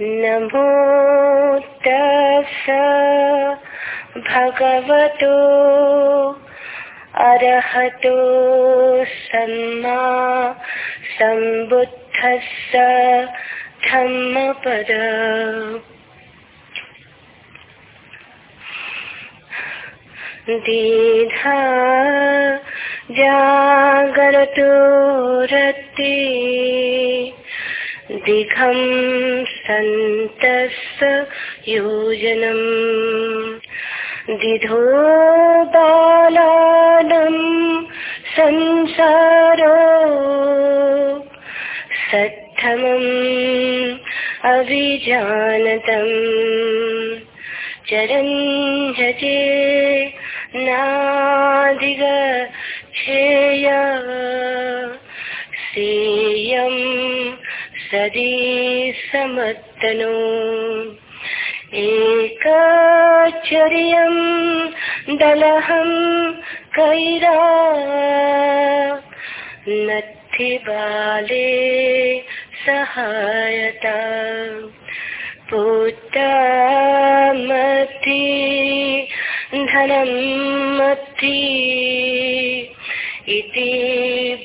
नमो तस् भगवतो अरहतो सम्मा सम्बुद्धस्स धम्मपद। दीधा जागरतो रति दिघं सन्तस्य योजनम्। दिधो बालानं संसारो सद्धमम् अभिजानतम्। चरञ्जते नादिगच्छेय सेयं सदी समत्तनो एकचर्यं दलहं कैरा। नत्थि बाले सहायता। पुत्रमति धनं मति इति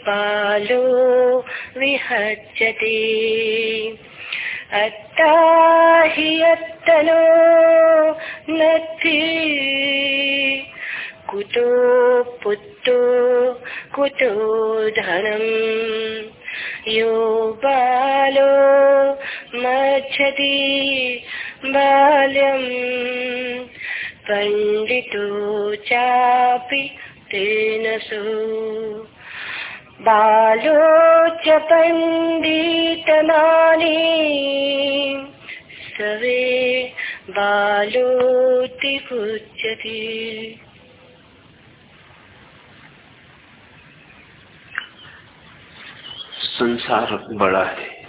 बालो विहज्यते। अत्ता अत्तनो नथि। कुतो पुत्रो कुतो धनम् यो बालो मच्छति बाल्यम् पण्डितो सु पण्डितमाने सवे बालोति पूज्यते संसार बड़ा है,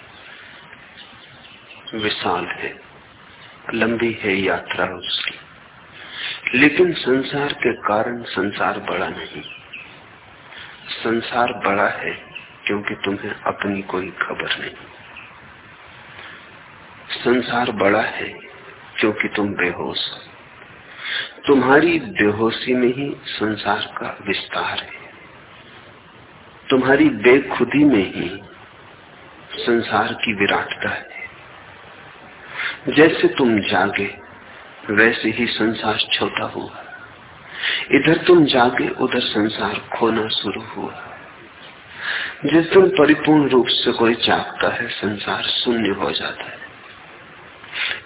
विशाल है, लंबी है यात्रा उसकी। लेकिन संसार के कारण संसार बड़ा नहीं। संसार बड़ा है क्योंकि तुम्हें अपनी कोई खबर नहीं। संसार बड़ा है क्योंकि तुम बेहोश हो। तुम्हारी बेहोशी में ही संसार का विस्तार है। तुम्हारी बेखुदी में ही संसार की विराटता है। जैसे तुम जागे, वैसे ही संसार छोटा हुआ इधर तुम जागे, उधर संसार खोना शुरू हुआ। जिस दिन परिपूर्ण रूप से कोई जागता है, संसार शून्य हो जाता है।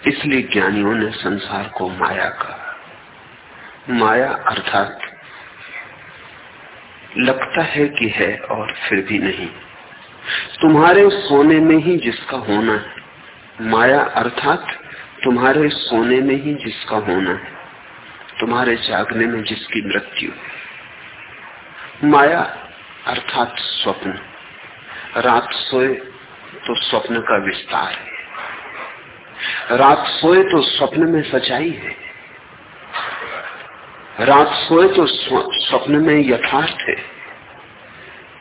इसलिए ज्ञानियों ने संसार को माया कहा। माया अर्थात लगता है कि है और फिर भी नहीं। तुम्हारे सोने में ही जिसका होना है, माया अर्थात तुम्हारे सोने में ही जिसका होना है। तुम्हारे जागने में जिसकी मृत्यु। माया अर्थात स्वप्न। रात सोए तो स्वप्न का विस्तार है। रात सोए तो स्वप्न में सच्चाई है। रात सोए तो स्वप्न में यथार्थ है।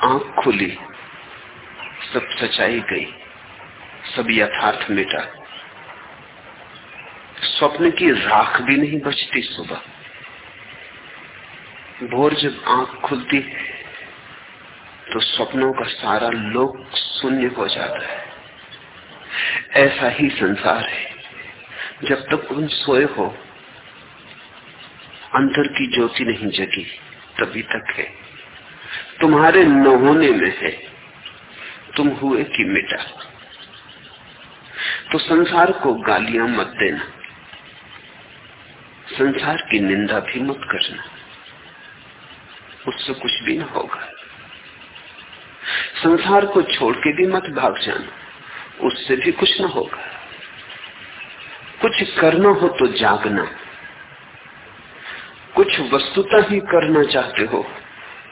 आँख खुली, सब सच्चाई गई, सब यथार्थ मिटा। स्वप्न की राख भी नहीं बचती सुबह। भोर जब आँख खुलती है तो स्वप्नों का सारा लोक शून्य हो जाता है। ऐसा ही संसार है। जब तक तुम सोए हो अंतर की ज्योति नहीं जगी, तभी तक है। तुम्हारे न होने में है, तुम हुए कि मिटा। तो संसार को गालियाँ मत देना। संसार की निंदा भी मत करना। उससे कुछ भी ना होगा। संसार को छोड़ के भी मत भाग जाना। उससे भी कुछ ना होगा। कुछ करना हो तो जागना। कुछ वस्तुता ही करना चाहते हो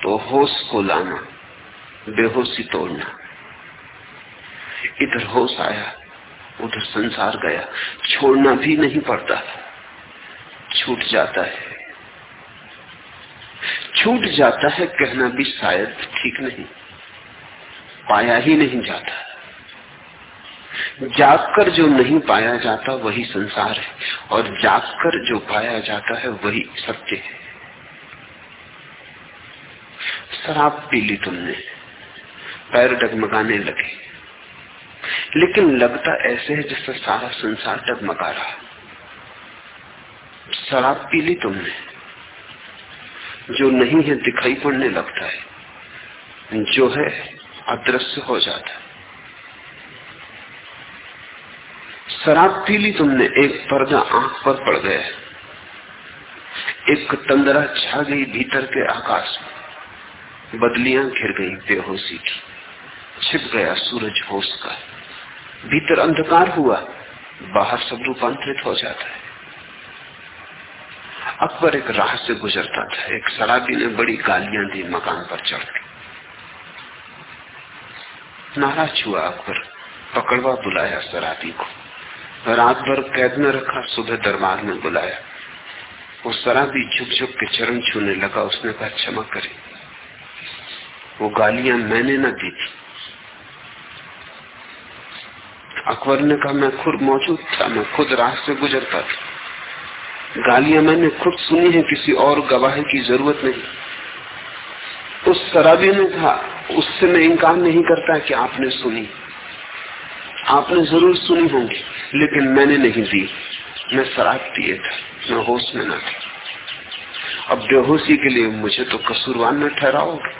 तो होश को लाना, बेहोशी तोड़ना। इधर होश आया, उधर संसार गया। छोड़ना भी नहीं पड़ता। छूट जाता है। छूट जाता है कहना भी शायद ठीक नहीं। पाया ही नहीं जाता। जागकर जो नहीं पाया जाता वही संसार है और जागकर जो पाया जाता है वही सत्य है। शराब पी ली तुमने, पैर डगमगाने लगे। लेकिन लगता ऐसे है जैसे सारा संसार डगमगा रहा। शराब पी ली तुमने, जो नहीं है दिखाई पड़ने लगता है, जो है अदृश्य हो जाता है। शराब पी ली तुमने, एक पर्दा आँख पर पड़ गया एक तंदरा छा गई भीतर के आकाश में। बदलियाँ घिर गई बेहोशी की। छिप गया सूरज होश का। भीतर अंधकार हुआ, बाहर सब रूपांतरित हो जाता है। अकबर एक राह से गुजरता था। एक शराबी ने बड़ी गालियाँ दी मकान पर चढ़ नाराज़ हुआ अकबर। पकड़वा बुलाया शराबी को। रात भर कैद में रखा, सुबह दरबार में बुलाया। वो शराबी झुक झुक के चरण छूने लगा। उसने कहा, क्षमा करे। वो गालियाँ मैंने न दी थी। अकबर ने कहा, मैं खुद मौजूद था, मैं खुद राह से गुजरता था। गालियाँ मैंने खुद सुनी है, किसी और गवाह की ज़रूरत नहीं। उस शराबी ने कहा उससे मैं इंकार नहीं करता कि आपने सुनी। आपने ज़रूर सुनी होंगी, लेकिन मैंने नहीं दी। मैं शराब पिए था, मैं होश में ना था। अब बेहोशी के लिए मुझे तो कसूरवान में ठहराओगे।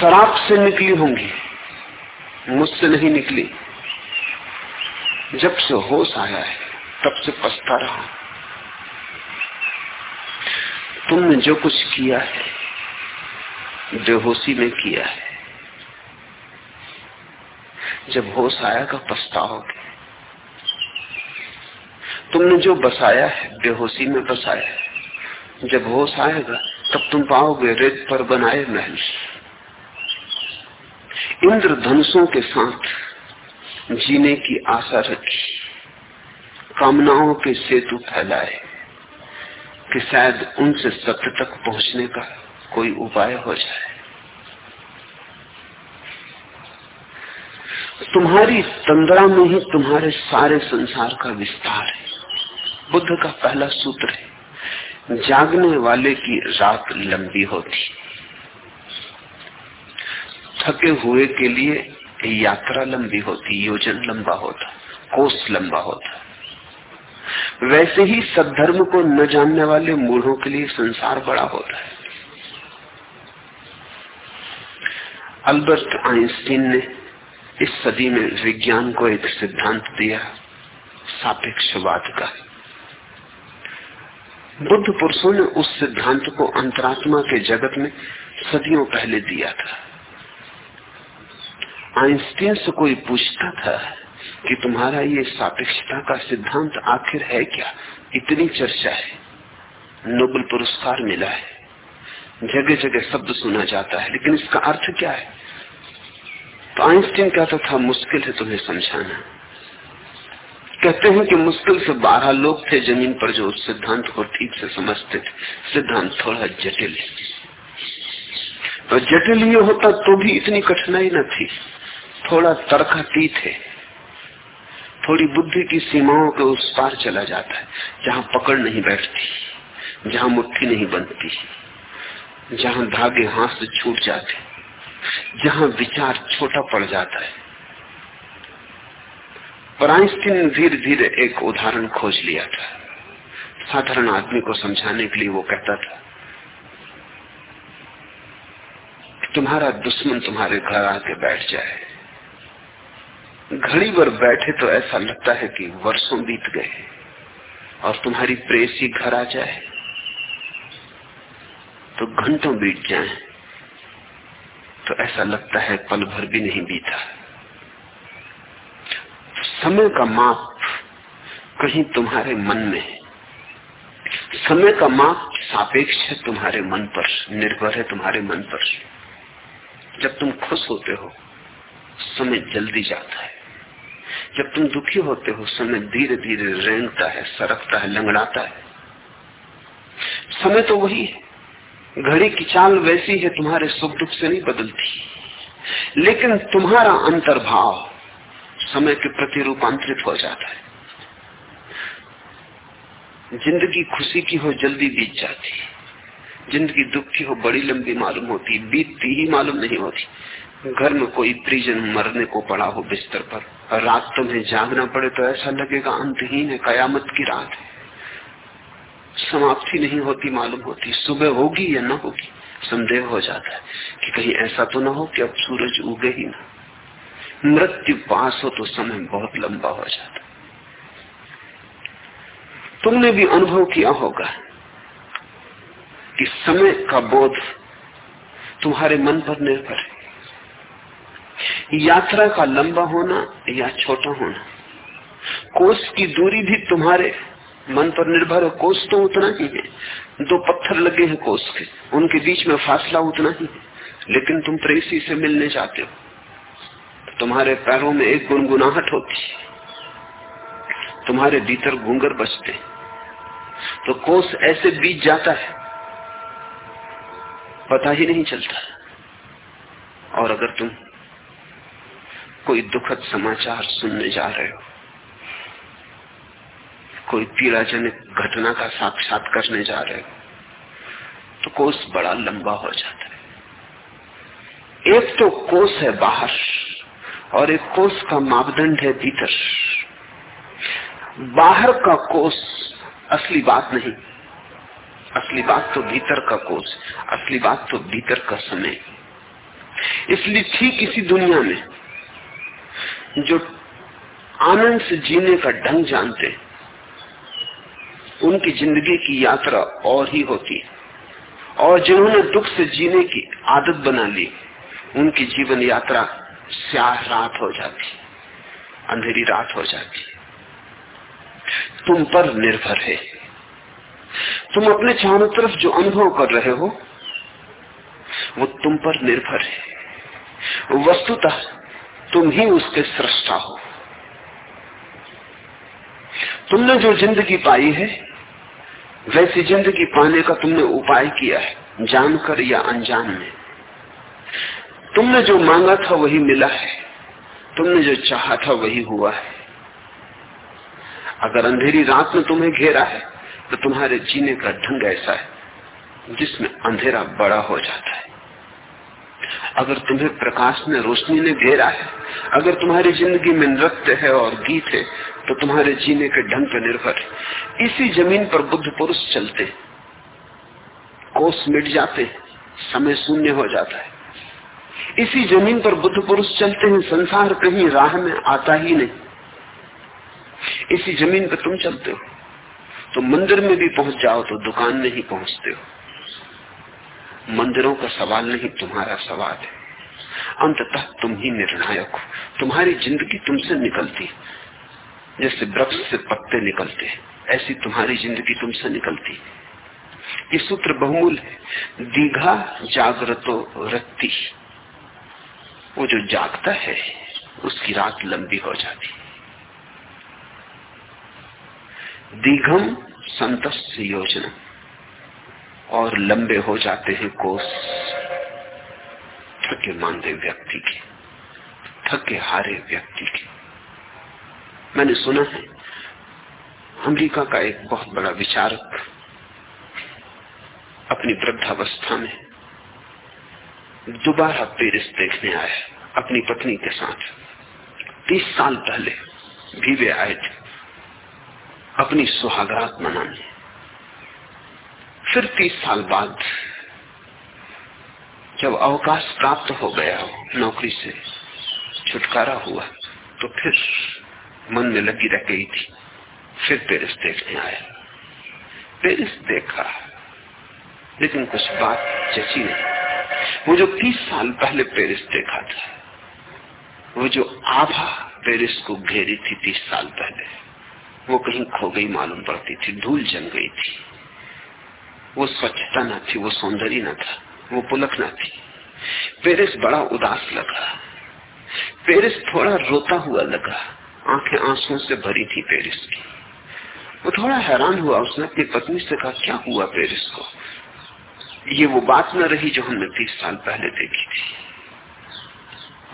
शराब से निकली होंगी, मुझसे नहीं निकली। जब से होश आया है तब से पछता रहा। तुमने जो कुछ किया है, बेहोशी में किया है। जब होश आएगा, पछताओगे। तुमने जो बसाया है, बेहोशी में बसाया है। जब होश आएगा, तब तुम पाओगे रेत पर बनाए महल। इंद्र धनुषों के साथ जीने की आशा रखी। कामनाओं के सेतु फैलाए कि शायद उनसे सत्य तक पहुँचने का कोई उपाय हो जाए। तुम्हारी तंद्रा में ही तुम्हारे सारे संसार का विस्तार है। बुद्ध का पहला सूत्र है, जागने वाले की रात लंबी होती। थके हुए के लिए यात्रा लंबी होती, योजन लंबा होता कोष लंबा होता। वैसे ही सद्धर्म को न जानने वाले मूढ़ों के लिए संसार बड़ा होता है। अल्बर्ट आइंस्टीन ने इस सदी में विज्ञान को एक सिद्धांत दिया सापेक्षवाद का। बुद्ध पुरुषों ने उस सिद्धांत को अंतरात्मा के जगत में सदियों पहले दिया था। आइंस्टीन से कोई पूछता था कि तुम्हारा ये सापेक्षता का सिद्धांत आखिर है क्या? इतनी चर्चा है। नोबल पुरस्कार मिला है। जगह जगह शब्द सुना जाता है, लेकिन इसका अर्थ क्या है? तो आइंस्टीन कहता था, मुश्किल है तुम्हें समझाना। कहते हैं कि मुश्किल से बारह लोग थे ज़मीन पर जो उस सिद्धांत को ठीक से समझते थे। सिद्धांत थोड़ा जटिल है। तो जटिल ये होता तो भी इतनी कठिनाई न थी। थोड़ा तर्कातीत है। थोड़ी बुद्धि की सीमाओं के उस पार चला जाता है, जहाँ पकड़ नहीं बैठती, जहाँ मुट्ठी नहीं बनती, जहाँ धागे हाथ से छूट जाते, जहाँ विचार छोटा पड़ जाता है। पर आइंस्टीन धीरे धीरे एक उदाहरण खोज लिया था। साधारण आदमी को समझाने के लिए वो कहता था, तुम्हारा दुश्मन तुम्हारे घर आके बैठ जाए घड़ी भर बैठे तो ऐसा लगता है कि वर्षों बीत गए और तुम्हारी प्रेसी घर आ जाए। तो घंटों बीत जाए तो ऐसा लगता है पल भर भी नहीं बीता। समय का माप कहीं तुम्हारे मन में है। समय का माप सापेक्ष है तुम्हारे मन पर, निर्भर है तुम्हारे मन पर। जब तुम खुश होते हो, समय जल्दी जाता है। जब तुम दुखी होते हो, समय धीरे धीरे रेंगता है, सरकता है, लंगड़ाता है। समय तो वही है। घड़ी की चाल वैसी है, तुम्हारे सुख दुख से नहीं बदलती। लेकिन तुम्हारा अंतर्भाव समय के प्रति रूपांतरित हो जाता है। ज़िंदगी खुशी की हो, जल्दी बीत जाती है। ज़िंदगी दुख की हो, बड़ी लंबी मालूम होती बीतती ही मालूम नहीं होती। घर में कोई परिजन मरने को पड़ा हो बिस्तर पर रात तुम्हें जागना पड़े तो ऐसा लगेगा अंतहीन है, कयामत की रात है। समाप्ति नहीं होती, मालूम होती, सुबह होगी या ना होगी, संदेह हो जाता है कि कहीं ऐसा तो ना हो कि अब सूरज उगे ही ना। मृत्यु पास हो तो समय बहुत लंबा हो जाता तुमने भी अनुभव किया होगा कि समय का बोध तुम्हारे मन पर निर्भर है। यात्रा का लंबा होना या छोटा होना। कोष की दूरी भी तुम्हारे मन पर निर्भर है। कोष तो उतना ही है। दो पत्थर लगे हैं कोष के। उनके बीच में फासला उतना ही है। लेकिन तुम प्रेसी से मिलने जाते हो। तुम्हारे पैरों में एक गुनगुनाहट होती है। तुम्हारे भीतर घूंगर बचते तो कोस ऐसे बीत जाता है। पता ही नहीं चलता। और अगर तुम कोई दुखद समाचार सुनने जा रहे हो, कोई पीड़ाजनक घटना का साक्षात करने जा रहे हो तो कोस बड़ा लंबा हो जाता है। एक तो कोस है बाहर और एक कोष का मापदंड है भीतर। बाहर का कोष असली बात नहीं, असली बात तो भीतर का कोष असली बात तो भीतर का समय। इसलिए ठीक इसी दुनिया में जो आनंद से जीने का ढंग जानते उनकी ज़िंदगी की यात्रा और ही होती और जिन्होंने दुख से जीने की आदत बना ली, उनकी जीवन यात्रा स्याह रात हो जाती अंधेरी रात हो जाती तुम पर निर्भर है। तुम अपने चारों तरफ़ जो अनुभव कर रहे हो, वो तुम पर निर्भर है। वस्तुतः तुम ही उसके सृष्टा हो। तुमने जो ज़िंदगी पाई है, वैसी ज़िंदगी पाने का तुमने उपाय किया है, जानकर या अनजान में। तुमने जो मांगा था वही मिला है, तुमने जो चाहा था वही हुआ है। अगर अंधेरी रात में तुम्हें घेरा है तो तुम्हारे जीने का ढंग ऐसा है, जिसमें अंधेरा बड़ा हो जाता है। अगर तुम्हें प्रकाश ने रोशनी ने घेरा है, अगर तुम्हारी ज़िंदगी में नृत्य है और गीत है तो तुम्हारे जीने के ढंग पर निर्भर इसी ज़मीन पर बुद्ध पुरुष चलते कोस मिट जाते समय शून्य हो जाता है। इसी ज़मीन पर बुद्ध पुरुष चलते हैं। संसार कहीं राह में आता ही नहीं। इसी ज़मीन पर तुम चलते हो। तो मंदिर में भी पहुँच जाओ तो दुकान में ही पहुँचते हो। मंदिरों का सवाल नहीं, तुम्हारा सवाल है। अंततः तुम ही निर्णायक हो। तुम्हारी ज़िंदगी तुमसे निकलती जैसे वृक्ष से पत्ते निकलते ऐसी तुम्हारी ज़िंदगी तुमसे निकलती ये सूत्र बहुमूल है। दीघा जागृतो रत्ती। वो जो जागता है, उसकी रात लंबी हो जाती दीघम संतस योजना और लंबे हो जाते हैं कोस। थके मानदे व्यक्ति के। थके हारे व्यक्ति के। मैंने सुना है, अमेरिका का एक बहुत बड़ा विचारक अपनी वृद्धावस्था में दोबारा पेरिस देखने आया, अपनी पत्नी के साथ। तीस साल पहले भी वे आए थे, अपनी सुहागरात मनाने। फिर तीस साल बाद जब अवकाश प्राप्त हो गया हो नौकरी से, छुटकारा हुआ तो फिर मन में लगी रह गई थी। फिर पेरिस देखने आया। पेरिस देखा, लेकिन कुछ बात जची नहीं। वो जो तीस साल पहले पेरिस देखा था, वो जो आभा पेरिस को घेरी थी तीस साल पहले, वो कहीं खो गई, मालूम पड़ती थी, धूल जम गई थी। वो स्वच्छता न थी, वो सौंदर्य ना था, वो पुलक न थी। पेरिस बड़ा उदास लगा। पेरिस थोड़ा रोता हुआ लगा। आँखें आंसुओं से भरी थी पेरिस की। वो थोड़ा हैरान हुआ, उसने अपनी पत्नी से कहा, क्या हुआ पेरिस को? ये वो बात न रही जो हमने तीस साल पहले देखी थी।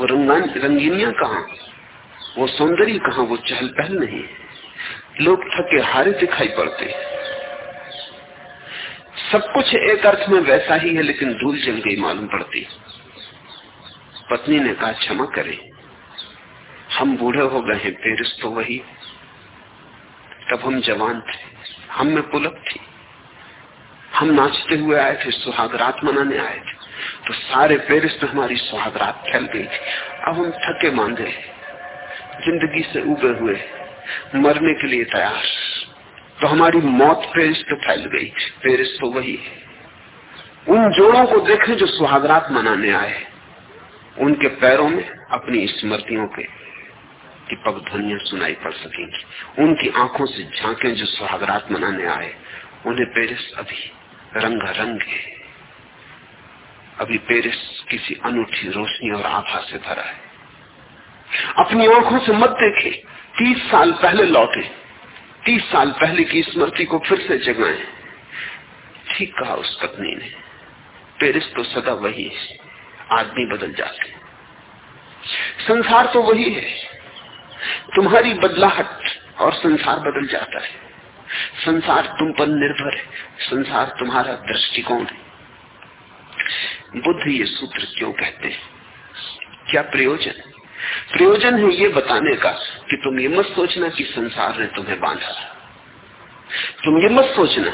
वो रंगीनिया कहा? वो सौंदर्य कहा? वो चहल पहल नहीं। लोग थके, हारे दिखाई पड़ते। सब कुछ एक अर्थ में वैसा ही है, लेकिन धूल जल गई, मालूम पड़ती। पत्नी ने कहा, क्षमा करें। हम बूढ़े हो गए हैं, पेरिस तो वही। तब हम जवान थे। हम में पुलक थी। हम नाचते हुए आए थे सुहागरात मनाने आए थे। तो सारे पेरिस में हमारी सुहागरात फैल गई थी। अब हम थके, मांगे। ज़िंदगी से उगे हुए, मरने के लिए तैयार तो हमारी मौत पेरिस पे फैल गई पेरिस तो वही है। उन जोड़ों को देखें जो सुहागरात मनाने आए उनके पैरों में अपनी स्मृतियों के की पग ध्वनिया सुनाई पड़ सकेंगी। उनकी आँखों से झांके जो सुहागरात मनाने आए, उन्हें पेरिस अभी रंगा रंग है। अभी पेरिस किसी अनूठी रोशनी और आभा से भरा है। अपनी आँखों से मत देखे, तीस साल पहले लौटे तीस साल पहले की स्मृति को फिर से जगाए। ठीक कहा उस पत्नी ने। पेरिस तो सदा वही है। आदमी बदल जाते संसार तो वही है। तुम्हारी बदलाहट और संसार बदल जाता है। संसार तुम पर निर्भर है। संसार तुम्हारा दृष्टिकोण है। बुद्ध ये सूत्र क्यों कहते हैं? क्या प्रयोजन प्रयोजन है ये बताने का कि तुम ये मत सोचना कि संसार ने तुम्हें बांधा। तुम ये मत सोचना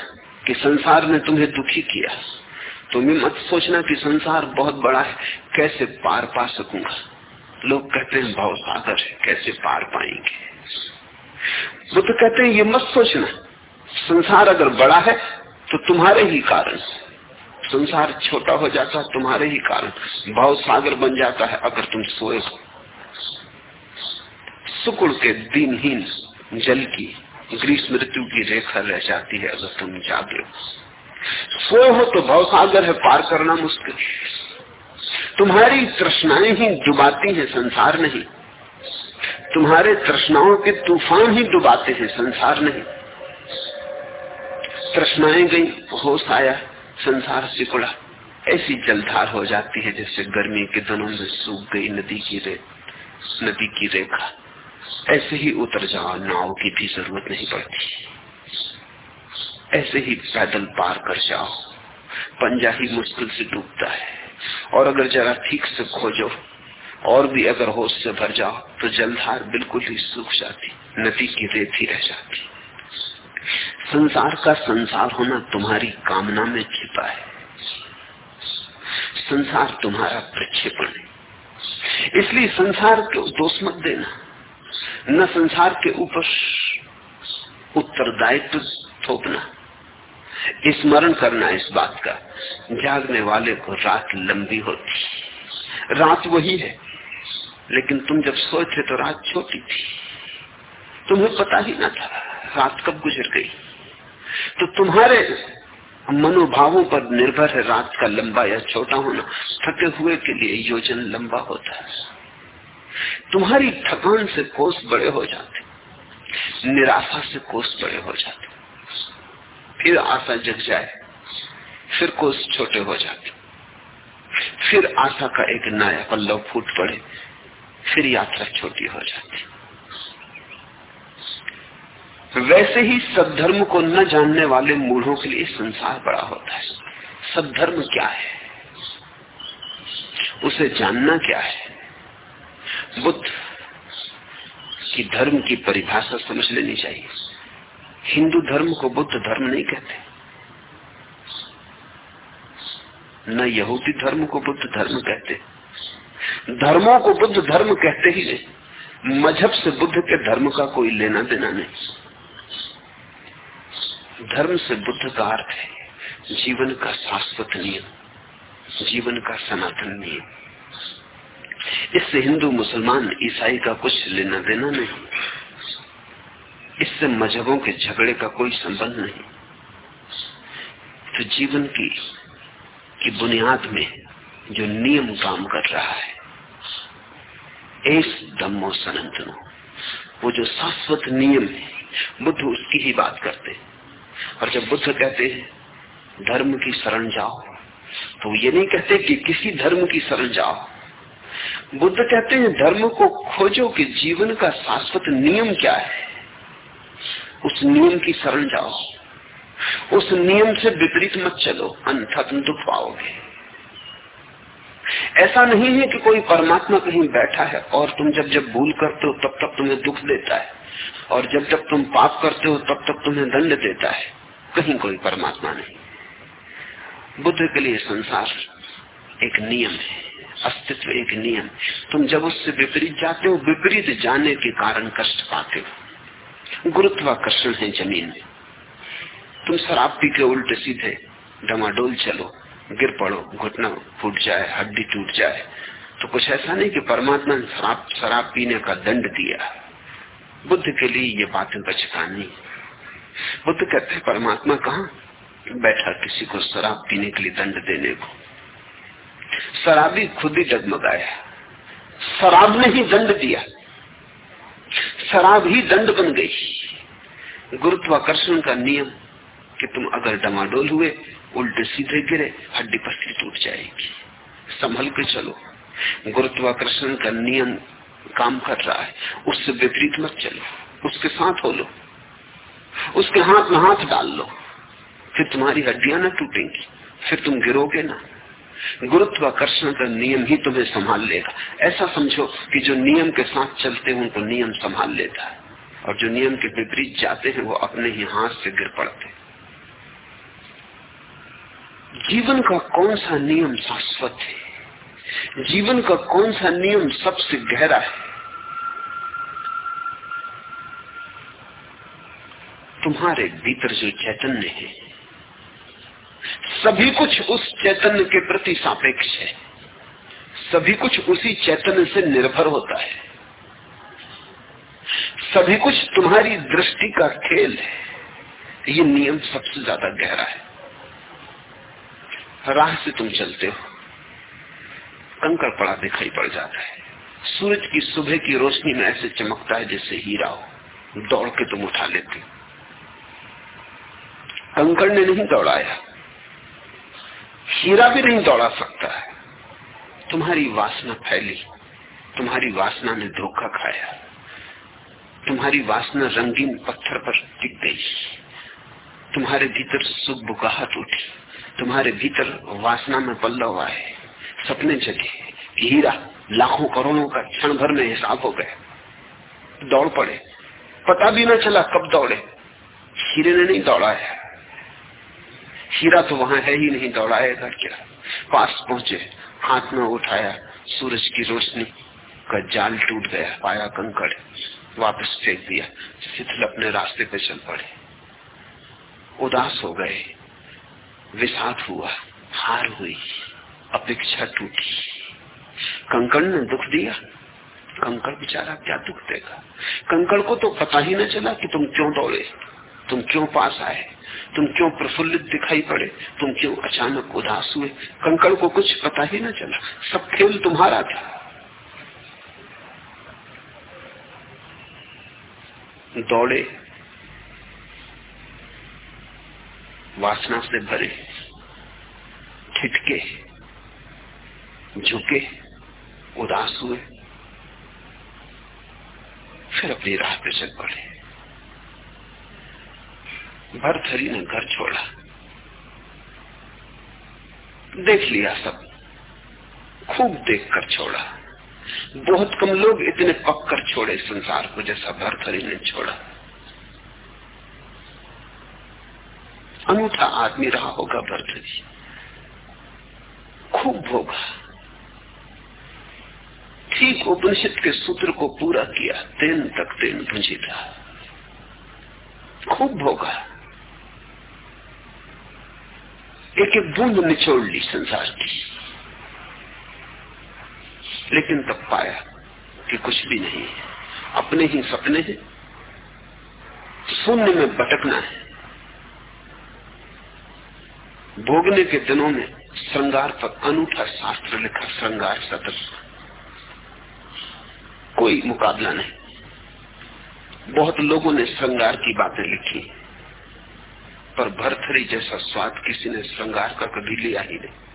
कि संसार ने तुम्हें दुखी किया। तुम ये मत सोचना कि संसार बहुत बड़ा है, कैसे पार पा सकूँगा? लोग कहते हैं, भाव सागर है, कैसे पार पाएँगे? बुद्ध कहते हैं, ये मत सोचना, संसार अगर बड़ा है तो तुम्हारे ही कारण संसार छोटा हो जाता है, तुम्हारे ही कारण। भाव सागर बन जाता है, अगर तुम सोए हो। सुकुड़ के दिनहीन जल की, ग्रीष्म ऋतु की रेखा रह जाती है अगर तुम जागे सोए हो तो भाव सागर है, पार करना मुश्किल। तुम्हारी तृष्णाएँ ही डुबाती हैं, संसार नहीं। तुम्हारे तृष्णाओं के तूफ़ान ही डुबाते हैं, संसार नहीं। तृष्णाएँ गई, होश आया, संसार सिकुड़ा। ऐसी जलधार हो जाती है, जैसे गर्मी के दिनों में सूख गई नदी की रे, नदी की रेखा। ऐसे ही उतर जाओ, नाव की भी ज़रूरत नहीं पड़ती। ऐसे ही पैदल पार कर जाओ। पंजा ही मुश्किल से डूबता है। और अगर जरा ठीक से खोजो, और भी अगर होश से भर जाओ तो जलधार बिल्कुल ही सूख जाती, नदी की रेत ही रह जाती। संसार का संसार होना तुम्हारी कामना में छिपा है। संसार तुम्हारा प्रक्षेपण है। इसलिए संसार को दोष मत देना। न संसार के ऊपर उत्तरदायित्व थोपना। स्मरण करना इस बात का, जागने वाले को रात लंबी होती। रात वही है, लेकिन तुम जब सोए थे तो रात छोटी थी। तुम्हें पता ही ना था, रात कब गुजर गई। तो तुम्हारे मनोभावों पर निर्भर है रात का लंबा या छोटा होना। थके हुए के लिए योजन लंबा होता है। तुम्हारी थकान से कोष बड़े हो जाते, निराशा से कोष बड़े हो जाते। फिर आशा जग जाए, फिर कोष छोटे हो जाते। फिर आशा का एक नया पल्लव फूट पड़े, फिर यात्रा छोटी हो जाती। वैसे ही सब धर्म को न जानने वाले मूढ़ों के लिए संसार बड़ा होता है। सब धर्म क्या है? उसे जानना क्या है? बुद्ध की धर्म की परिभाषा समझ लेनी चाहिए। हिंदू धर्म को बुद्ध धर्म नहीं कहते। न यहूदी धर्म को बुद्ध धर्म कहते। धर्मों को बुद्ध धर्म कहते ही नहीं। मज़हब से बुद्ध के धर्म का कोई लेना देना नहीं। धर्म से बुद्ध का अर्थ है जीवन का शाश्वत नियम, जीवन का सनातन नियम। इससे हिंदू मुसलमान ईसाई का कुछ लेना देना नहीं। इससे मजहबों के झगड़े का कोई संबंध नहीं। तो जीवन की की बुनियाद में जो नियम काम कर रहा है, एस दमो सनातनो, वो जो शाश्वत नियम है, बुद्ध उसकी ही बात करते और जब बुद्ध कहते हैं, धर्म की शरण जाओ तो ये नहीं कहते कि किसी धर्म की शरण जाओ। बुद्ध कहते हैं, धर्म को खोजो कि जीवन का शाश्वत नियम क्या है। उस नियम की शरण जाओ। उस नियम से विपरीत मत चलो, अन्यथा तुम दुख पाओगे। ऐसा नहीं है कि कोई परमात्मा कहीं बैठा है और तुम जब जब भूल करते हो, तब तक तुम्हें दुख देता है। और जब जब तुम पाप करते हो, तब तक तुम्हें दंड देता है। कहीं कोई परमात्मा नहीं। बुद्ध के लिए संसार एक नियम है। अस्तित्व एक नियम तुम जब उससे विपरीत जाते हो, विपरीत जाने के कारण कष्ट पाते हो। गुरुत्वाकर्षण है ज़मीन में। तुम शराब पी के उल्टे सीधे डमाडोल चलो, गिर पड़ो, घुटना फूट जाए, हड्डी टूट जाए। तो कुछ ऐसा नहीं कि परमात्मा ने शराब शराब पीने का दंड दिया बुद्ध के लिए ये बातें बचकानी बुद्ध कहते हैं, परमात्मा कहा? बैठा किसी को शराब पीने के लिए दंड देने को। शराबी खुद ही डगमगाया शराब ने ही दंड दिया। शराब ही दंड बन गई। गुरुत्वाकर्षण का नियम कि तुम अगर डमाडोल हुए, उल्टे सीधे गिरे, हड्डी पस्ती टूट जाएगी। संभल के चलो। गुरुत्वाकर्षण का नियम काम कर रहा है। उससे विपरीत मत चलो। उसके साथ हो लो। उसके हाथ में हाथ डाल लो। फिर तुम्हारी हड्डियाँ ना टूटेंगी। फिर तुम गिरोगे ना। गुरुत्वाकर्षण का नियम ही तुम्हें संभाल लेगा। ऐसा समझो कि जो नियम के साथ चलते हैं, उनको नियम संभाल लेता है। और जो नियम के विपरीत जाते हैं, वो अपने ही हाथ से गिर पड़ते हैं। जीवन का कौन सा नियम शाश्वत है? जीवन का कौन सा नियम सबसे गहरा है? तुम्हारे भीतर जो चैतन्य है सभी कुछ उस चैतन्य के प्रति सापेक्ष है। सभी कुछ उसी चैतन्य से निर्भर होता है। सभी कुछ तुम्हारी दृष्टि का खेल है। ये नियम सबसे ज़्यादा गहरा है। राह से तुम चलते हो। कंकड़ पड़ा दिखाई पड़ जाता है। सूरज की सुबह की रोशनी में ऐसे चमकता है जैसे हीरा हो। दौड़ के तुम उठा लेते हो। कंकड़ ने नहीं दौड़ाया। हीरा भी नहीं दौड़ा सकता है। तुम्हारी वासना फैली, तुम्हारी वासना ने धोखा खाया, तुम्हारी वासना रंगीन पत्थर पर टिक गई, तुम्हारे भीतर सुख बुकाहट उठी, तुम्हारे भीतर वासना में पल्लव आए, सपने जगे हीरा लाखों करोड़ों का क्षण भर में हिसाब हो गए दौड़ पड़े, पता भी ना चला कब दौड़े। हीरे ने नहीं दौड़ाया हीरा तो वहाँ है ही नहीं, दौड़ाएगा क्या? पास पहुँचे, हाथ में उठाया, सूरज की रोशनी का जाल टूट गया, पाया कंकड़, वापस फेंक दिया, शिथिल अपने रास्ते पे चल पड़े। उदास हो गए, विषाद हुआ, हार हुई, अपेक्षा टूटी। कंकड़ ने दुख दिया, कंकड़ बेचारा क्या दुख देगा? कंकड़ को तो पता ही न चला कि तुम क्यों दौड़े। तुम क्यों पास आए? तुम क्यों प्रफुल्लित दिखाई पड़े? तुम क्यों अचानक उदास हुए? कंकड़ को कुछ पता ही ना चला। सब खेल तुम्हारा था। दौड़े। वासना से भरे। ठिटके झुके। उदास हुए। फिर अपनी राह पे चल पड़े। भरथरी ने घर छोड़ा। देख लिया सब। खूब देख कर छोड़ा। बहुत कम लोग इतने पक्कर छोड़े संसार को जैसा भरथरी ने छोड़ा। अनूठा आदमी रहा होगा भरथरी खूब भोगा। ठीक उपनिषद के सूत्र को पूरा किया, तेन तक तेन भुंजी था खूब भोगा। एक एक बूंद निचोड़ ली संसार की। लेकिन तब पाया कि कुछ भी नहीं है। अपने ही सपने हैं। शून्य में भटकना है। भोगने के दिनों में श्रृंगार पर अनूठा शास्त्र लिखा श्रृंगार सतत। कोई मुकाबला नहीं। बहुत लोगों ने श्रृंगार की बातें लिखी। पर भरथरी जैसा स्वाद किसी ने श्रृंगार का कभी लिया ही नहीं।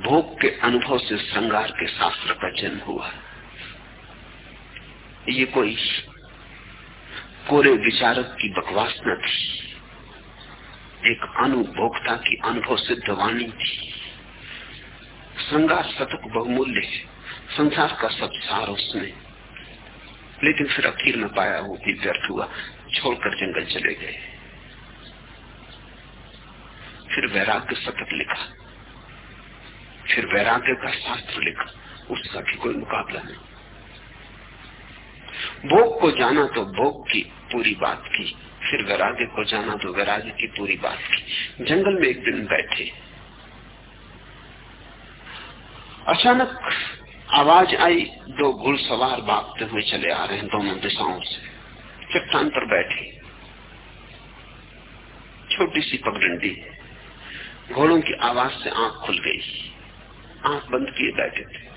भोग के अनुभव से श्रृंगार के शास्त्र का जन्म हुआ। ये कोई कोरे विचारक की बकवास न थी। एक अनुभोक्ता की अनुभव सिद्ध वाणी थी। श्रृंगार शतक बहुमूल्य है। संसार का सब सार उसमें। लेकिन फिर अखीर में पाया वो भी व्यर्थ हुआ। छोड़कर जंगल चले गए। फिर वैराग्य शतक लिखा। फिर वैराग्य का शास्त्र लिखा। उसका भी कोई मुकाबला नहीं। भोग को जाना तो भोग की पूरी बात की, फिर वैराग्य को जाना तो वैराग्य की पूरी बात की। जंगल में एक दिन बैठे। अचानक आवाज़ आई, दो घुड़सवार भागते हुए चले आ रहे हैं दोनों दिशाओं से। चट्टान पर बैठे। छोटी सी पगडंडी। घोड़ों की आवाज़ से आँख खुल गई। आँख बंद किए बैठे थे।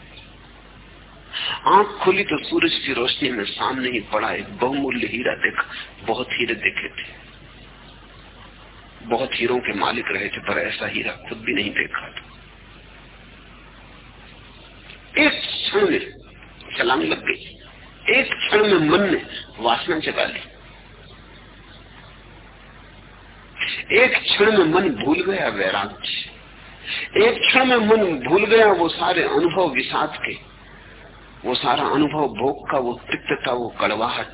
आँख खुली तो सूरज की रोशनी में सामने ही पड़ा एक बहुमूल्य हीरा देखा, बहुत हीरे देखे थे। बहुत हीरों के मालिक रहे थे, पर ऐसा हीरा खुद भी नहीं देखा था। एक क्षण में छलांग लग गई। एक क्षण में मन ने वासना जगा ली। एक क्षण में मन भूल गया वैराग्य। एक क्षण में मन भूल गया वो सारे अनुभव विषाद के। वो सारा अनुभव भोग का, वो तिक्तता वो कड़वाहट।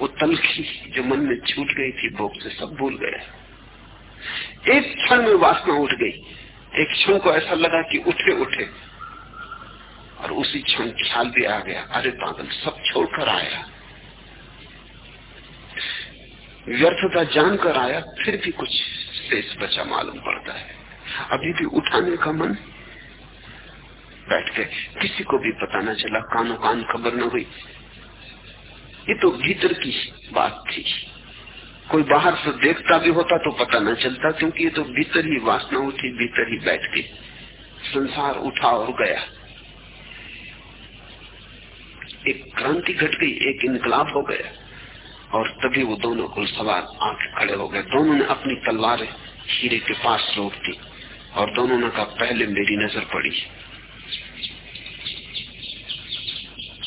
वो तलखी जो मन में छूट गई थी, भोग से सब भूल गया। एक क्षण में वासना उठ गई। एक क्षण को ऐसा लगा कि उठे उठे। और उसी क्षण ख्याल भी आ गया। अरे पागल, सब छोड़कर आया। व्यर्थता जानकर आया, फिर भी कुछ शेष बचा मालूम पड़ता है। अभी भी उठाने का मन बैठ गए किसी को भी पता न चला, कानो कान खबर न हुई। ये तो भीतर की बात थी। कोई बाहर से देखता भी होता तो पता न चलता, क्योंकि ये तो भीतर ही वासना उठी, भीतर ही बैठ गई। संसार उठा और गया। एक क्रांति घट गई, एक इनकलाब हो गया। और तभी वो दोनों कुल सवार आके खड़े हो गए। दोनों ने अपनी तलवारें हीरे के पास रोक दी और दोनों ने कहा, पहले मेरी नज़र पड़ी।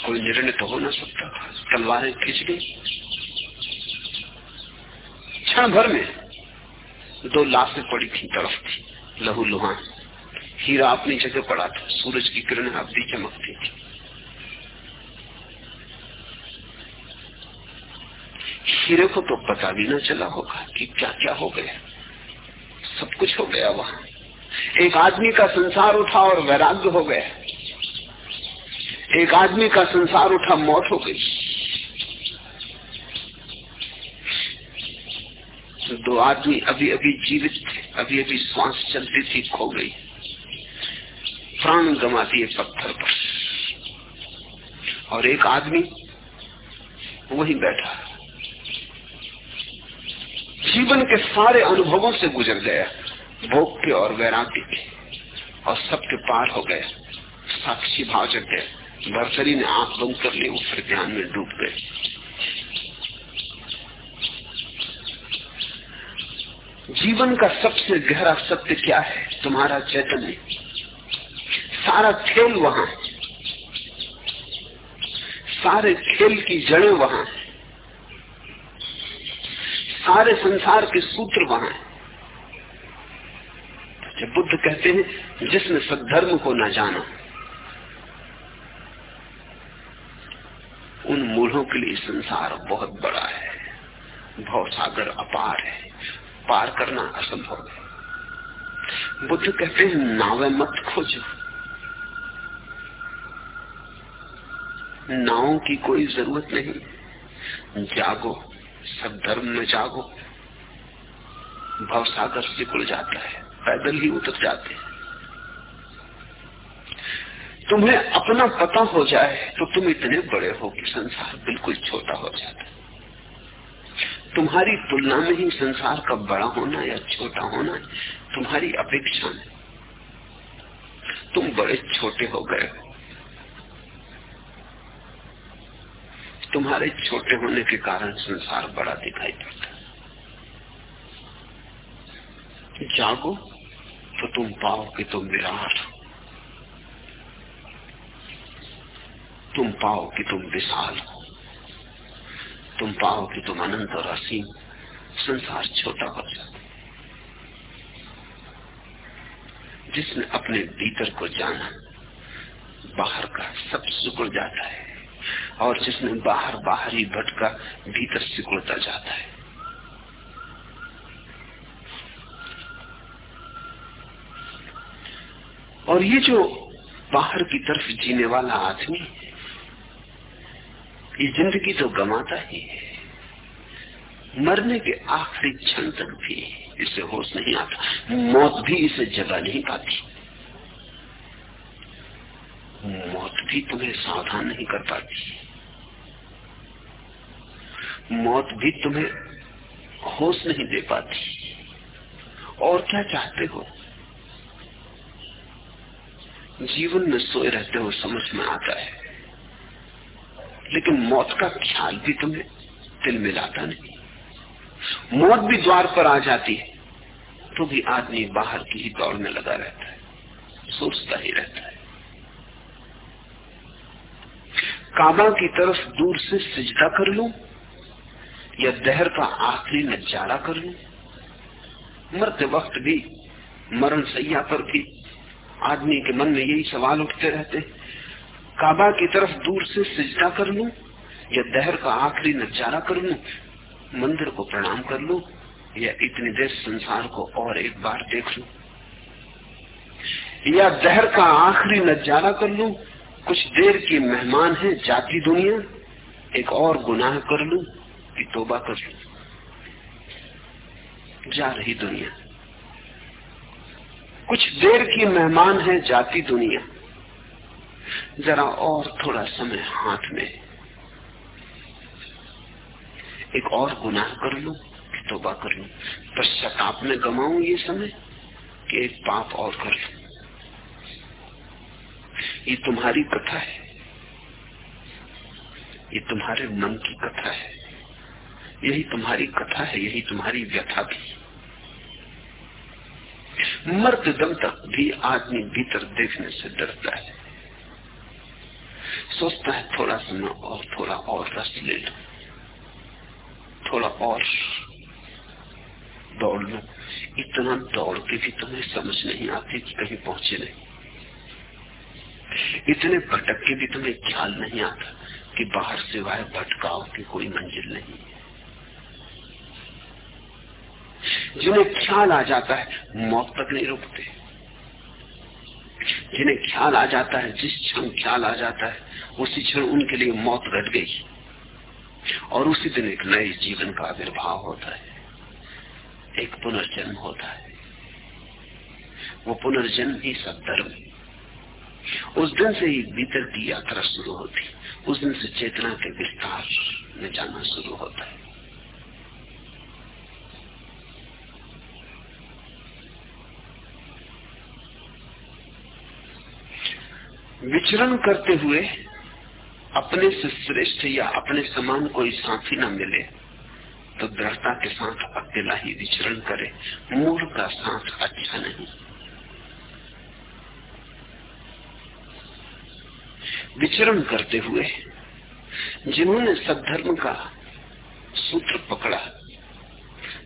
कोई निर्णय तो हो ना सकता तलवारें खींच गई। क्षण भर में दो लाशें पड़ी थी तरफ़ थी लहू लुहान हीरा अपनी जगह पड़ा था। सूरज की किरणें अब भी चमकती थी। हीरे को तो पता भी न चला होगा कि क्या क्या हो गया। सब कुछ हो गया वहाँ। एक आदमी का संसार उठा और वैराग्य हो गया। एक आदमी का संसार उठा, मौत हो गई। दो आदमी अभी अभी जीवित थे अभी अभी श्वास चलती थी, खो गई। प्राण गमा दिए पत्थर पर। और एक आदमी, वही बैठा। जीवन के सारे अनुभवों से गुजर गया, भोग के और वैराग्य के, और सबके पार हो गया। साक्षी भाव जग गया भरसरी ने आँख बंद कर ली फिर ध्यान में डूब गए। जीवन का सबसे गहरा सत्य क्या है? तुम्हारा चैतन्य सारा खेल वहाँ सारे खेल की जड़ें वहाँ सारे संसार के सूत्र वहाँ जब बुद्ध कहते हैं, जिसने सद्धर्म को न जाना, उन मूलों के लिए संसार बहुत बड़ा है। भव सागर अपार है। पार करना असंभव है। बुद्ध कहते हैं, नावे मत खोजो। नावों की कोई ज़रूरत नहीं। जागो। सब धर्म में जागो। भव सागर सिकुड़ जाता है, पैदल ही उतर जाते हैं। तुम्हें अपना पता हो जाए तो तुम इतने बड़े हो कि संसार बिल्कुल छोटा हो जाता है। तुम्हारी तुलना में ही संसार का बड़ा होना या छोटा होना तुम्हारी अपेक्षा में तुम बड़े छोटे हो गए हो। तुम्हारे छोटे होने के कारण संसार बड़ा दिखाई पड़ता जागो तो तुम पाओ कि तुम विराट हो। तुम पाओ कि तुम विशाल हो। तुम पाओ कि तुम अनंत और असीम संसार छोटा हो जाता जिसने अपने भीतर को जाना, बाहर का सब सिकुड़ जाता है। और जिसमें बाहर बाहर ही भटका भीतर सिकुड़ता जाता है। और ये जो बाहर की तरफ़ जीने वाला आदमी ये ज़िंदगी तो गमाता ही है। मरने के आखिरी क्षण तक भी इसे होश नहीं आता। मौत भी इसे जगा नहीं पाती। भी तुम्हें सावधान नहीं कर पाती। मौत भी तुम्हें होश नहीं दे पाती। और क्या चाहते हो? जीवन में सोए रहते हो, समझ में आता है। लेकिन मौत का ख्याल भी तुम्हें दिल मिलाता नहीं। मौत भी द्वार पर आ जाती है तो भी आदमी बाहर की ही दौड़ में लगा रहता है, सोचता ही रहता है। काबा की तरफ़ दूर से सिजदा कर लू, या दहर का आखिरी नज़ारा कर लू। मरते वक्त भी मरण सैया पर भी आदमी के मन में यही सवाल उठते रहते काबा की तरफ़ दूर से सिजदा कर लू, या दहर का आखिरी नज़ारा कर लू। मंदिर को प्रणाम कर लू, या इतनी देर संसार को और एक बार देख लू। या दहर का आखिरी नज़ारा कर लू कुछ देर की मेहमान है, जाती दुनिया, एक और गुनाह कर लू कि तोबा कर लू। जा रही दुनिया। कुछ देर की मेहमान है, जाती दुनिया। जरा और थोड़ा समय हाथ में। एक और गुनाह कर लू कि तोबा कर लू। पश्चाताप में गमाऊ ये समय कि एक पाप और कर लू। ये तुम्हारी कथा है। ये तुम्हारे मन की कथा है। यही तुम्हारी कथा है, यही तुम्हारी व्यथा भी। मर्द दम तक भी आदमी भीतर देखने से डरता है। सोचता है, थोड़ा समय और, थोड़ा और रस ले लो। थोड़ा और दौड़ लो। इतना दौड़ के भी तुम्हें समझ नहीं आती कि कहीं पहुँचे नहीं। इतने भटक के भी तुम्हें ख्याल नहीं आता कि बाहर सिवाय भटकाव की कोई मंजिल नहीं है। जिन्हें ख्याल आ जाता है, मौत तक नहीं रुकते। जिन्हें ख्याल आ जाता है, जिस क्षण ख्याल आ जाता है, उसी क्षण उनके लिए मौत घट गई। और उसी दिन एक नए जीवन का आविर्भाव होता है। एक पुनर्जन्म होता है। वो पुनर्जन्म ही सब धर्म उस दिन से ही भीतर की यात्रा शुरू होती। उस दिन से चेतना के विस्तार में जाना शुरू होता। है विचरण करते हुए अपने से श्रेष्ठ या अपने समान कोई साथी न मिले तो दृढ़ता के साथ अकेला ही विचरण करे। मूल का साथ अच्छा नहीं। विचरण करते हुए जिन्होंने सद्धर्म का सूत्र पकड़ा,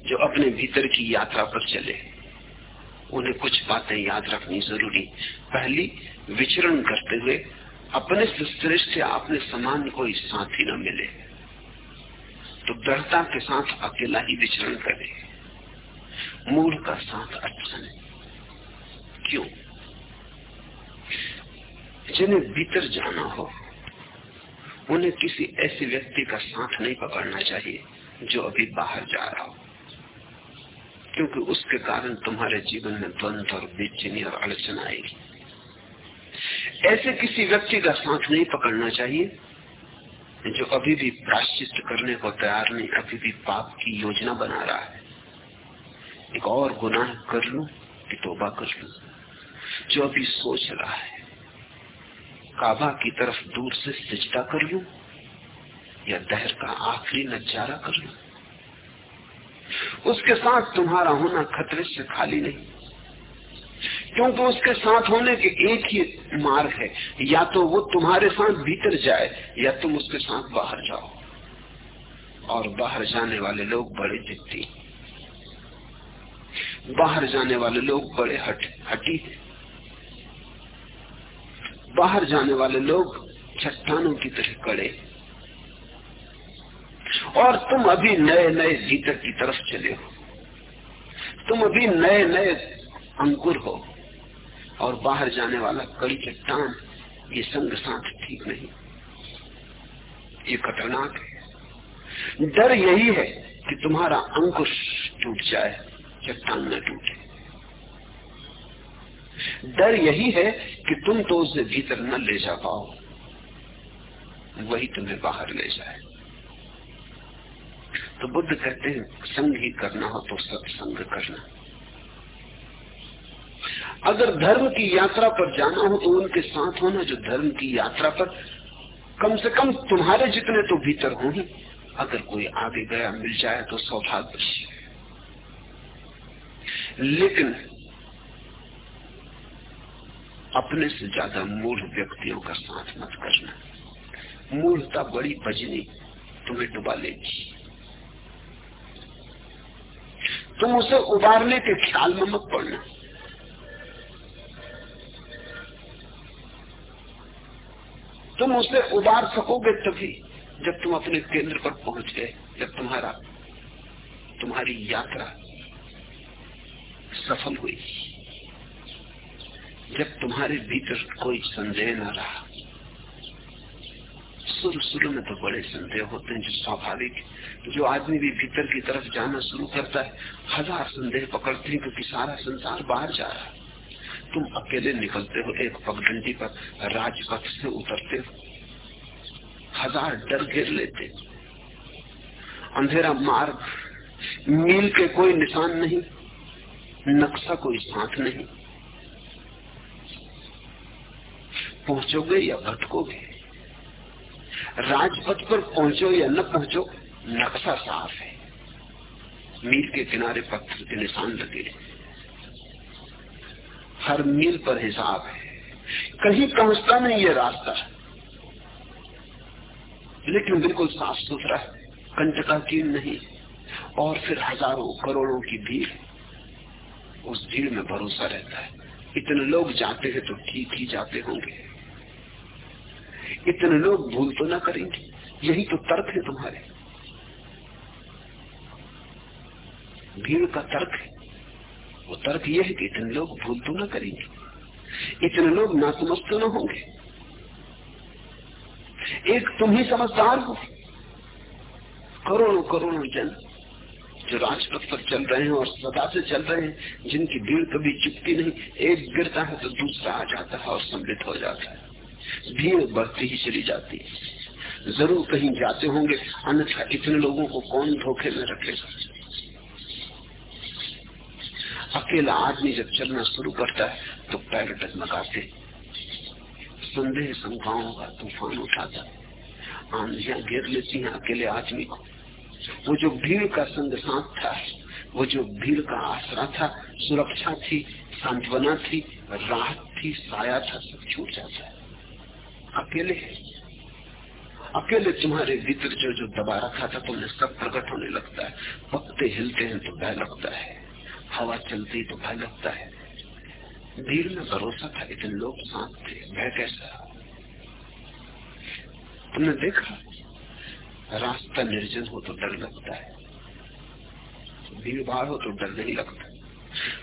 जो अपने भीतर की यात्रा पर चले, उन्हें कुछ बातें याद रखनी ज़रूरी। पहली, विचरण करते हुए अपने से श्रेष्ठ अपने समान कोई साथी न मिले तो दृढ़ता के साथ अकेला ही विचरण करे। मूल का साथ अच्छा नहीं। क्यों? जिन्हें भीतर जाना हो, उन्हें किसी ऐसे व्यक्ति का साथ नहीं पकड़ना चाहिए जो अभी बाहर जा रहा हो। क्योंकि उसके कारण तुम्हारे जीवन में द्वंद और बेचैनी और अड़चन आएगी। ऐसे किसी व्यक्ति का साथ नहीं पकड़ना चाहिए जो अभी भी प्राश्चित करने को तैयार नहीं, अभी भी पाप की योजना बना रहा है। एक और गुनाह कर लू कि तोबा कर लू, जो अभी सोच रहा है। काबा की तरफ़ दूर से सिजदा कर लू, या दहर का आखिरी नज़ारा कर लू? उसके साथ तुम्हारा होना खतरे से खाली नहीं। क्योंकि उसके साथ होने के एक ही मार्ग है, या तो वो तुम्हारे साथ भीतर जाए, या तुम उसके साथ बाहर जाओ। और बाहर जाने वाले लोग बड़े जिद्दी। बाहर जाने वाले लोग बड़े हट हटी बाहर जाने वाले लोग चट्टानों की तरह कड़े। और तुम अभी नए नए भीतर की तरफ़ चले हो। तुम अभी नए नए अंकुर हो। और बाहर जाने वाला कड़ी चट्टान ये संग साथ ठीक नहीं। ये खतरनाक है। डर यही है कि तुम्हारा अंकुश टूट जाए, चट्टान न टूटे। डर यही है कि तुम तो उसे भीतर न ले जा पाओ। वही तुम्हें बाहर ले जाए। तो बुद्ध कहते हैं, संग ही करना हो तो सत्संग करना। अगर धर्म की यात्रा पर जाना हो तो उनके साथ होना, जो धर्म की यात्रा पर कम से कम तुम्हारे जितने तो भीतर हो ही। अगर कोई आगे गया, मिल जाए तो सौभाग्य लेकिन अपने से ज़्यादा मूढ़ व्यक्तियों का साथ मत करना। मूढ़ता बड़ी बजनी, तुम्हें डुबा लेगी। तुम उसे उबारने के ख्याल में मत पड़ना। तुम उसे उबार सकोगे तभी जब तुम अपने केंद्र पर पहुँच गए, जब तुम्हारा, तुम्हारी यात्रा सफल हुई। जब तुम्हारे भीतर कोई संदेह न रहा। शुरू शुरू में तो बड़े संदेह होते हैं, जो स्वाभाविक जो आदमी भी भीतर की तरफ़ जाना शुरू करता है, हज़ार संदेह पकड़ते हैं, क्योंकि सारा संसार बाहर जा रहा है। तुम अकेले निकलते हो, एक पगडंडी पर राजपथ से उतरते हो। हज़ार डर घेर लेते अंधेरा मार्ग, मील के कोई निशान नहीं, नक्शा कोई साथ नहीं। पहुंचोगे या भटकोगे? राजपथ पर पहुंचो या न पहुंचो, नक्शा साफ़ है। मील के किनारे पत्थर के निशान लगे। हर मील पर हिसाब है। कहीं पहुँचता नहीं ये रास्ता। लेकिन बिल्कुल साफ़ सुथरा है। कंटकाकीन नहीं। और फिर हज़ारों करोड़ों की भीड़। उस भीड़ में भरोसा रहता है। इतने लोग जाते हैं तो ठीक ही जाते होंगे। इतने लोग भूल तो ना करेंगे। यही तो तर्क है तुम्हारे। भीड़ का तर्क है। वो तर्क यह है कि इतने लोग भूल तो ना करेंगे। इतने लोग ना समझ तो ना होंगे। एक तुम ही समझदार हो। करोड़ों करोड़ों जन जो राजपथ पर चल रहे हैं और सदा से चल रहे हैं, जिनकी भीड़ कभी चुपती नहीं, एक गिरता है तो दूसरा आ जाता है और सम्मिलित हो जाता है। भीड़ बढ़ती ही चली जाती है। ज़रूर कहीं जाते होंगे, अन्यथा इतने लोगों को कौन धोखे में रखेगा? अकेला आदमी जब चलना शुरू करता है तो पैर डगमगाते। संदेह शंकाओं का तूफ़ान उठाता आंधियाँ घेर लेती हैं अकेले आदमी को। वो जो भीड़ का संग साथ था, वो जो भीड़ का आसरा था, सुरक्षा थी, सांत्वना थी राहत थी, साया था, सब छूट जाता है। अकेले अकेले तुम्हारे भीतर जो जो दबा रखा था, तुमने सब प्रकट होने लगता है। पत्ते हिलते हैं तो भय लगता है। हवा चलती तो भय लगता है। भीड़ में भरोसा था इतने लोग साथ थे। भय कैसा? तुमने देखा? रास्ता निर्जन हो तो डर लगता है। भीड़ भाड़ हो तो डर नहीं लगता।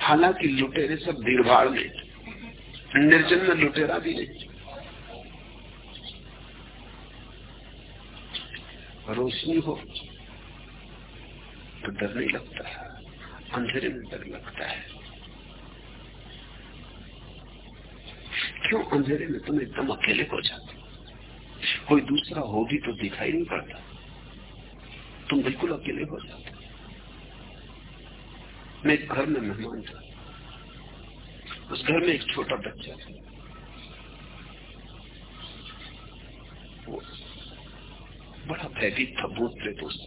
हालाँकि लुटेरे सब भीड़ भाड़ में निर्जन में लुटेरा भी नहीं। रोशनी हो तो डर नहीं लगता। अंधेरे में डर लगता है। क्यों अंधेरे में तुम एकदम अकेले हो जाते कोई दूसरा हो भी तो दिखाई नहीं पड़ता। तुम बिल्कुल अकेले हो जाते मैं एक घर में मेहमान था। उस घर में एक छोटा बच्चा था। बड़ा भयभीत था भूत प्रेतों से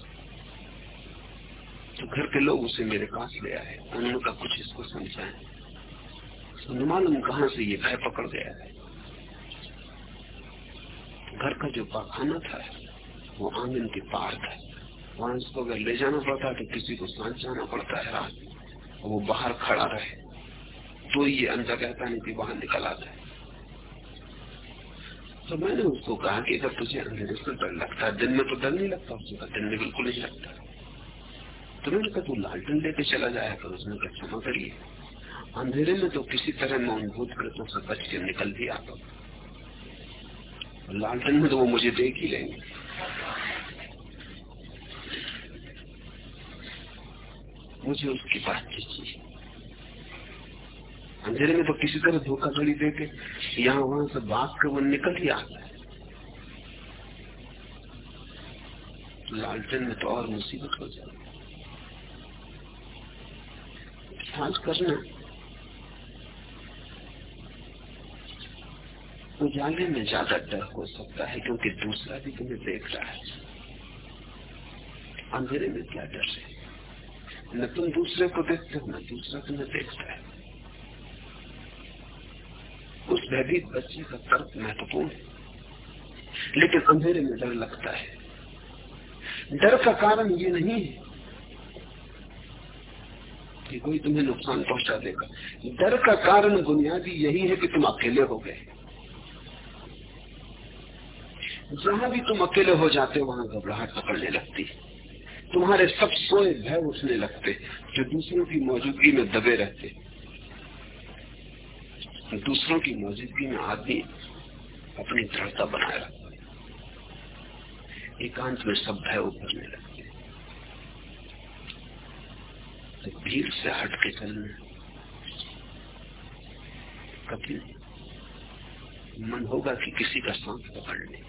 तो घर के लोग उसे मेरे पास ले आए। उन्होंने कहा, कुछ इसको समझाए। मालूम कहा से ये भय पकड़ गया है? घर का जो पाखाना था, वो आँगन के पार था। वहाँ इसको अगर ले जाना पड़ता तो किसी को सांस जाना पड़ता है रात। वो बाहर खड़ा रहे। तो ये अंदर कहता नहीं कि बाहर निकल आता है। तो मैंने उसको कहा कि अगर तुझे अंधेरे से डर लगता है, दिन में तो डर नहीं लगता उसने कहा दिन में बिल्कुल नहीं लगता। तो मैंने कहा, तू लालटन लेके चला जाए पर उसने कहा, क्षमा करिए। अंधेरे में तो किसी तरह मैं उन भूत कृतों से बच के निकल भी आता लालटन में तो वो मुझे देख ही लेंगे। मुझे उसकी बात चाहिए। अंधेरे में तो किसी तरह धोखाधड़ी दे के यहाँ वहाँ से भाग के वो निकल ही आता है लालटेन में तो और मुसीबत हो जाए ख्याल करना। उजाले में ज़्यादा डर हो सकता है क्योंकि दूसरा भी तुम्हें देख रहा है। अंधेरे में क्या डर है? न तुम दूसरे को देखते हो, न दूसरा तुम्हें देखता है। उस भयभीत बच्चे का तर्क महत्वपूर्ण है। लेकिन अंधेरे में डर लगता है। डर का कारण ये नहीं है कि कोई तुम्हें नुकसान पहुँचा देगा। डर का कारण बुनियादी यही है कि तुम अकेले हो गए। जहाँ भी तुम अकेले हो जाते हो, वहाँ घबराहट पकड़ने लगती तुम्हारे सब सोए भय उठने लगते जो दूसरों की मौजूदगी में दबे रहते दूसरों की मौजूदगी में आदमी अपनी दृढ़ता बनाए रखता है एकांत में सब भय उभरने लगते तो भीड़ से हट के चलना कभी मन होगा कि किसी का सांस पकड़ ले।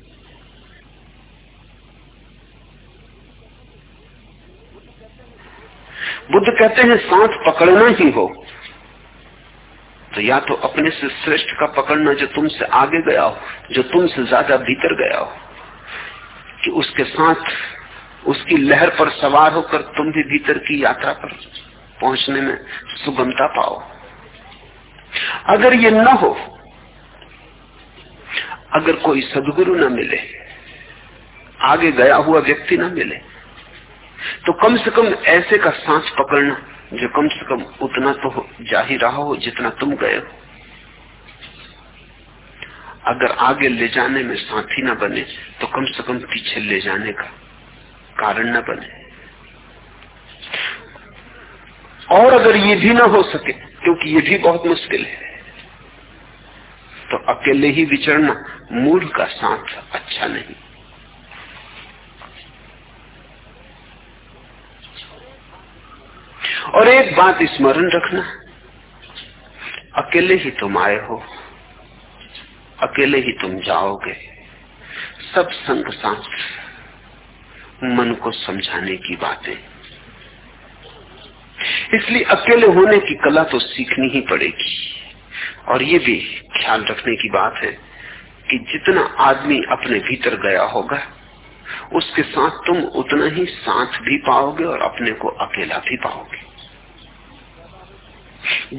बुद्ध कहते हैं सांस पकड़ना ही हो। तो या तो अपने से श्रेष्ठ का पकड़ना जो तुमसे आगे गया हो, जो तुमसे ज़्यादा भीतर गया हो, कि उसके साथ उसकी लहर पर सवार होकर तुम भी भीतर की यात्रा पर पहुँचने में सुगमता पाओ। अगर ये न हो, अगर कोई सदगुरु न मिले, आगे गया हुआ व्यक्ति न मिले तो कम से कम ऐसे का सांस पकड़ना जो कम से कम उतना तो जा ही रहा हो जितना तुम गए हो। अगर आगे ले जाने में साथी न बने तो कम से कम पीछे ले जाने का कारण न बने। और अगर ये भी ना हो सके, क्योंकि ये भी बहुत मुश्किल है तो अकेले ही विचरना मूल का साथ अच्छा नहीं। और एक बात स्मरण रखना, अकेले ही तुम आए हो, अकेले ही तुम जाओगे। सब संग साथ मन को समझाने की बातें। इसलिए अकेले होने की कला तो सीखनी ही पड़ेगी। और ये भी ख्याल रखने की बात है कि जितना आदमी अपने भीतर गया होगा, उसके साथ तुम उतना ही साथ भी पाओगे और अपने को अकेला भी पाओगे।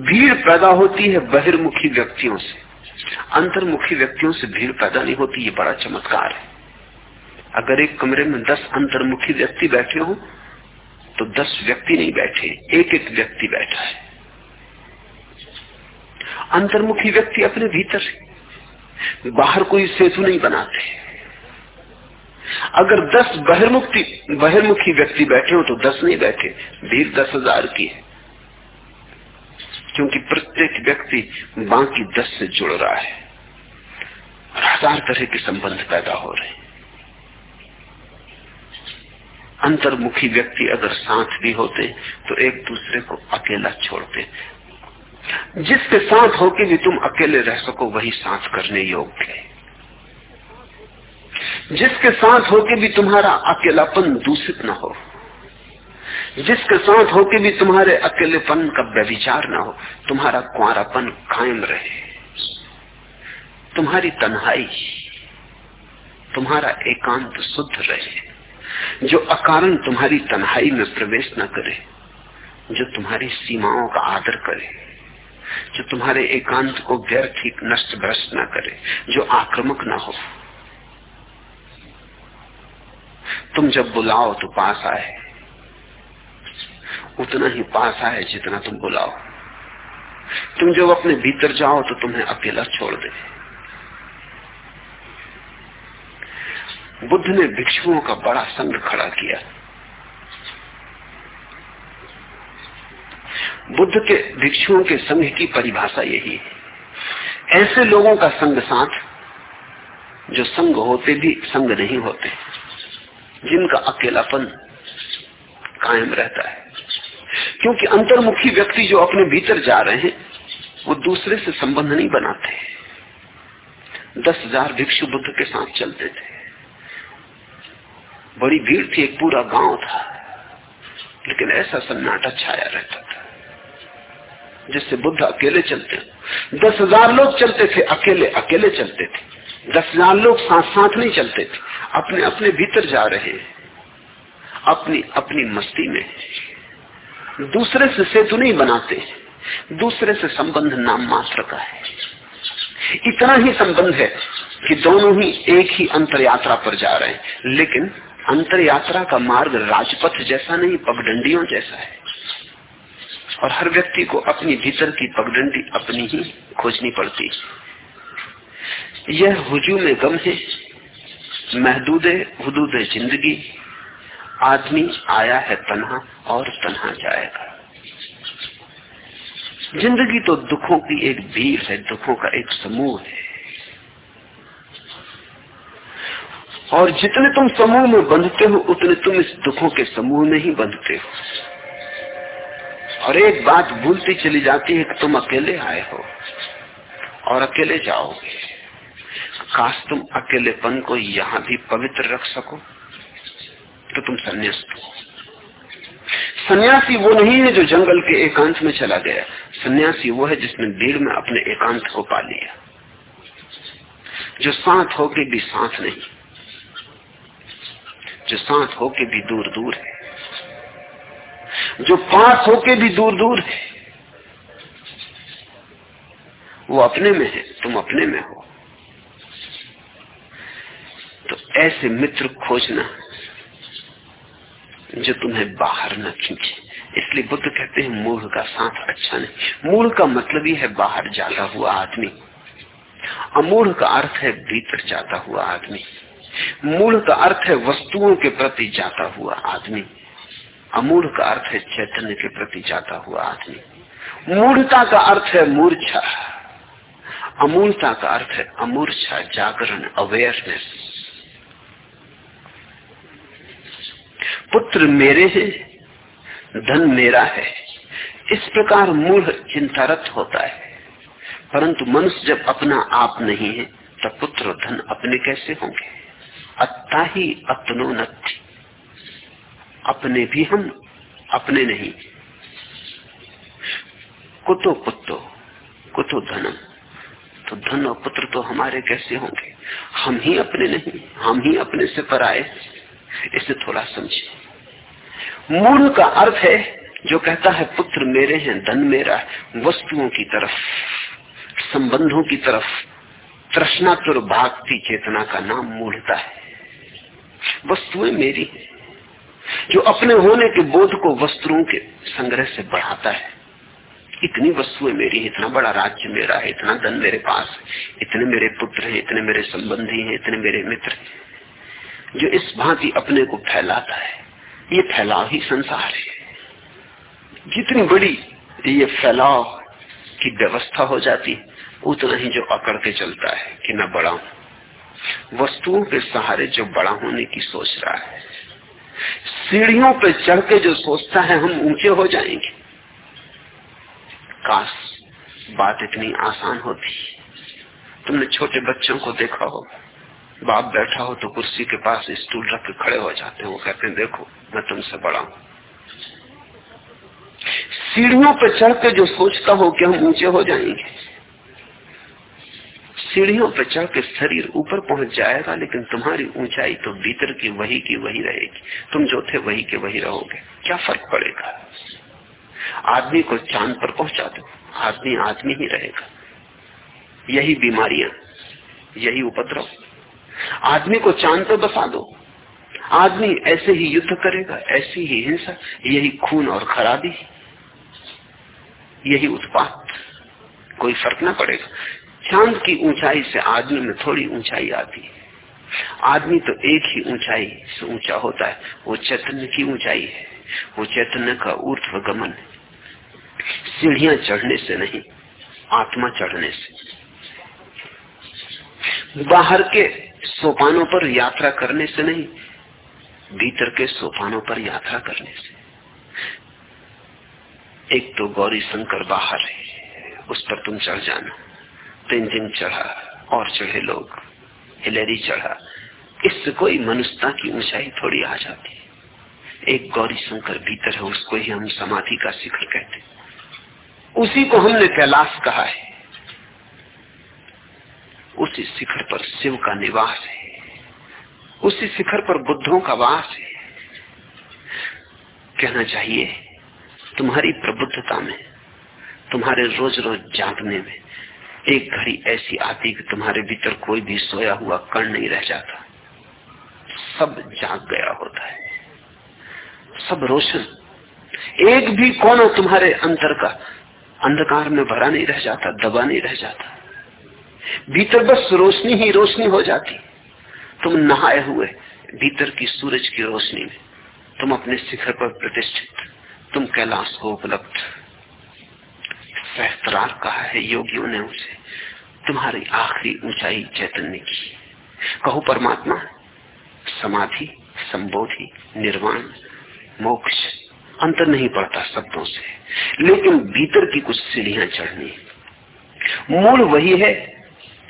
भीड़ पैदा होती है बहिर्मुखी व्यक्तियों से। अंतर्मुखी व्यक्तियों से भीड़ पैदा नहीं होती, ये बड़ा चमत्कार है। अगर एक कमरे में दस अंतर्मुखी व्यक्ति बैठे हो तो दस व्यक्ति नहीं बैठे एक एक व्यक्ति बैठा है। अंतर्मुखी व्यक्ति अपने भीतर बाहर कोई सेतु नहीं बनाते। अगर दस बहिर्मुखी बहिर्मुखी व्यक्ति बैठे हो तो दस नहीं बैठे, भीड़ दस हज़ार की है। क्योंकि प्रत्येक व्यक्ति बाकी दस से जुड़ रहा है। हज़ार तरह के संबंध पैदा हो रहे हैं। अंतर्मुखी व्यक्ति अगर साथ भी होते तो एक दूसरे को अकेला छोड़ते। जिसके साथ होके भी तुम अकेले रह सको, वही साथ करने योग्य है। जिसके साथ होके भी तुम्हारा अकेलापन दूषित न हो जिसके साथ होके भी तुम्हारे अकेलेपन का व्यविचार ना हो, तुम्हारा कुआरापन कायम रहे। तुम्हारी तन्हाई, तुम्हारा एकांत शुद्ध रहे। जो अकारण तुम्हारी तन्हाई में प्रवेश न करे, जो तुम्हारी सीमाओं का आदर करे, जो तुम्हारे एकांत को व्यर्थ ही नष्ट भ्रष्ट ना करे, जो आक्रमक ना हो। तुम जब बुलाओ तो पास आए उतना ही पास आए जितना तुम बुलाओ तुम जब अपने भीतर जाओ तो तुम्हें अकेला छोड़ दे। बुद्ध ने भिक्षुओं का बड़ा संघ खड़ा किया। बुद्ध के भिक्षुओं के संघ की परिभाषा यही है। ऐसे लोगों का संग साथ, जो संग होते भी संग नहीं होते, जिनका अकेलापन कायम रहता है। क्योंकि अंतर्मुखी व्यक्ति जो अपने भीतर जा रहे हैं, वो दूसरे से संबंध नहीं बनाते दस हज़ार भिक्षु बुद्ध के साथ चलते थे। बड़ी भीड़ थी, एक पूरा गाँव था। लेकिन ऐसा सन्नाटा छाया रहता था, जिससे बुद्ध अकेले चलते दस हज़ार लोग चलते थे, अकेले अकेले चलते थे। दस हज़ार लोग साथ साथ नहीं चलते थे। अपने अपने भीतर जा रहे हैं। अपनी अपनी मस्ती में। दूसरे से सेतु नहीं बनाते, दूसरे से संबंध नाम मात्र का है। इतना ही संबंध है कि दोनों ही एक ही अंतर यात्रा पर जा रहे हैं। लेकिन अंतर यात्रा का मार्ग राजपथ जैसा नहीं, पगडंडियों जैसा है। और हर व्यक्ति को अपनी भीतर की पगडंडी अपनी ही खोजनी पड़ती। यह हुजू में गम है, महदूद, हदूद ज़िंदगी आदमी आया है, तनहा और तनहा जाएगा ज़िंदगी तो दुखों की एक भीड़ है, दुखों का एक समूह है। और जितने तुम समूह में बंधते हो, उतने तुम इस दुखों के समूह में ही बंधते हो। और एक बात भूलती चली जाती है कि तुम अकेले आए हो और अकेले जाओगे। काश तुम अकेलेपन को यहाँ भी पवित्र रख सको। तो तुम संन्यास्त हो। सन्यासी वो नहीं है जो जंगल के एकांत में चला गया। सन्यासी वो है जिसने भीड़ में अपने एकांत को पा लिया। जो साथ होके भी साथ नहीं, जो साथ होके भी दूर दूर है, जो पास होके भी दूर दूर है, वो अपने में है, तुम अपने में हो। तो ऐसे मित्र खोजना जो तुम्हें बाहर न खींचे। इसलिए बुद्ध कहते हैं, मूल का साथ अच्छा नहीं। मूल का मतलब ही है, बाहर जाता हुआ आदमी। अमूढ़ का अर्थ है, भीतर जाता हुआ आदमी। मूढ़ का अर्थ है, वस्तुओं के प्रति जाता हुआ आदमी। अमूढ़ का अर्थ है, चैतन्य के प्रति जाता हुआ आदमी। मूर्ता का अर्थ है, मूर्छा। अमूलता का अर्थ है, अमूर्छा, जागरण अवेयरनेस पुत्र मेरे हैं धन मेरा है। इस प्रकार मूढ़ चिंतारत होता है। परंतु मनुष्य जब अपना आप नहीं है तब पुत्र धन अपने कैसे होंगे? अत्ता ही अपनो नथी अपने भी हम, अपने नहीं। कुतो पुत्तो, कुतो धनम। तो धन और पुत्र तो हमारे कैसे होंगे? हम ही अपने नहीं, हम ही अपने से पर आए इसे थोड़ा समझे मूल का अर्थ है, जो कहता है, पुत्र मेरे हैं, धन मेरा है, वस्तुओं की तरफ़, संबंधों की तरफ़ तृष्णातुर भागती चेतना का नाम मूढ़ता है। वस्तुएँ मेरी है, जो अपने होने के बोध को वस्त्रों के संग्रह से बढ़ाता है। इतनी वस्तुएँ मेरी इतना बड़ा राज्य मेरा है, इतना धन मेरे पास इतने मेरे पुत्र हैं, इतने मेरे संबंधी हैं, इतने मेरे मित्र हैं, जो इस भांति अपने को फैलाता है। ये फैलाव ही संसार है। जितनी बड़ी ये फैलाव की व्यवस्था हो जाती, उतना ही जो अकड़ के चलता है कि न बड़ा हूँ। वस्तुओं के सहारे जो बड़ा होने की सोच रहा है। सीढ़ियों पर चढ़ के जो सोचता है, हम ऊँचे हो जाएँगे। काश बात इतनी आसान होती। तुमने छोटे बच्चों को देखा हो बाप बैठा हो तो कुर्सी के पास स्टूल रख के खड़े हो जाते हैं, वो कहते हैं, देखो, मैं तुमसे बड़ा हूँ। सीढ़ियों पर चढ़ के जो सोचता हो कि हम ऊँचे हो जाएँगे, सीढ़ियों पर चढ़ के शरीर ऊपर पहुँच जाएगा, लेकिन तुम्हारी ऊंचाई तो भीतर की वही की वही रहेगी। तुम जो थे वही के वही रहोगे। क्या फ़र्क पड़ेगा? आदमी को चाँद पर पहुँचा दो। आदमी आदमी ही रहेगा। यही बीमारियाँ, यही उपद्रव। आदमी को चाँद पर बसा दो। आदमी ऐसे ही युद्ध करेगा, ऐसी ही हिंसा, यही खून और खराबी, यही उत्पात। कोई फ़र्क ना पड़ेगा। चाँद की ऊंचाई से आदमी में थोड़ी ऊंचाई आती है। आदमी तो एक ही ऊंचाई से ऊँचा होता है। वो चैतन्य की ऊंचाई है। वो चैतन्य का ऊर्ध्व गमन सीढ़ियाँ चढ़ने से नहीं, आत्मा चढ़ने से। बाहर के सोपानों पर यात्रा करने से नहीं, भीतर के सोपानों पर यात्रा करने से। एक तो गौरी शंकर बाहर है, उस पर तुम चढ़ जाना। तीन दिन चढ़ा, और चढ़े लोग, हिलेरी चढ़ा। इससे कोई मनुष्यता की ऊंचाई थोड़ी आ जाती एक गौरी शंकर भीतर है, उसको ही हम समाधि का शिखर कहते उसी को हमने कैलाश कहा है। उसी शिखर पर शिव का निवास है। उसी शिखर पर बुद्धों का वास है। कहना चाहिए, तुम्हारी प्रबुद्धता में, तुम्हारे रोज रोज जागने में, एक घड़ी ऐसी आती कि तुम्हारे भीतर कोई भी सोया हुआ कण नहीं रह जाता। सब जाग गया होता है। सब रोशन। एक भी कोना तुम्हारे अंतर का अंधकार में भरा नहीं रह जाता, दबा नहीं रह जाता। भीतर बस रोशनी ही रोशनी हो जाती। तुम नहाए हुए, भीतर की सूरज की रोशनी में। तुम अपने शिखर पर प्रतिष्ठित, तुम कैलाश को उपलब्ध। सहस्त्रार कहा है योगियों ने उसे, तुम्हारी आखिरी ऊंचाई चैतन्य की। कहो परमात्मा, समाधि, संबोधि, निर्वाण, मोक्ष, अंतर नहीं पड़ता शब्दों से। लेकिन भीतर की कुछ सीढ़ियाँ चढ़नी मूल वही है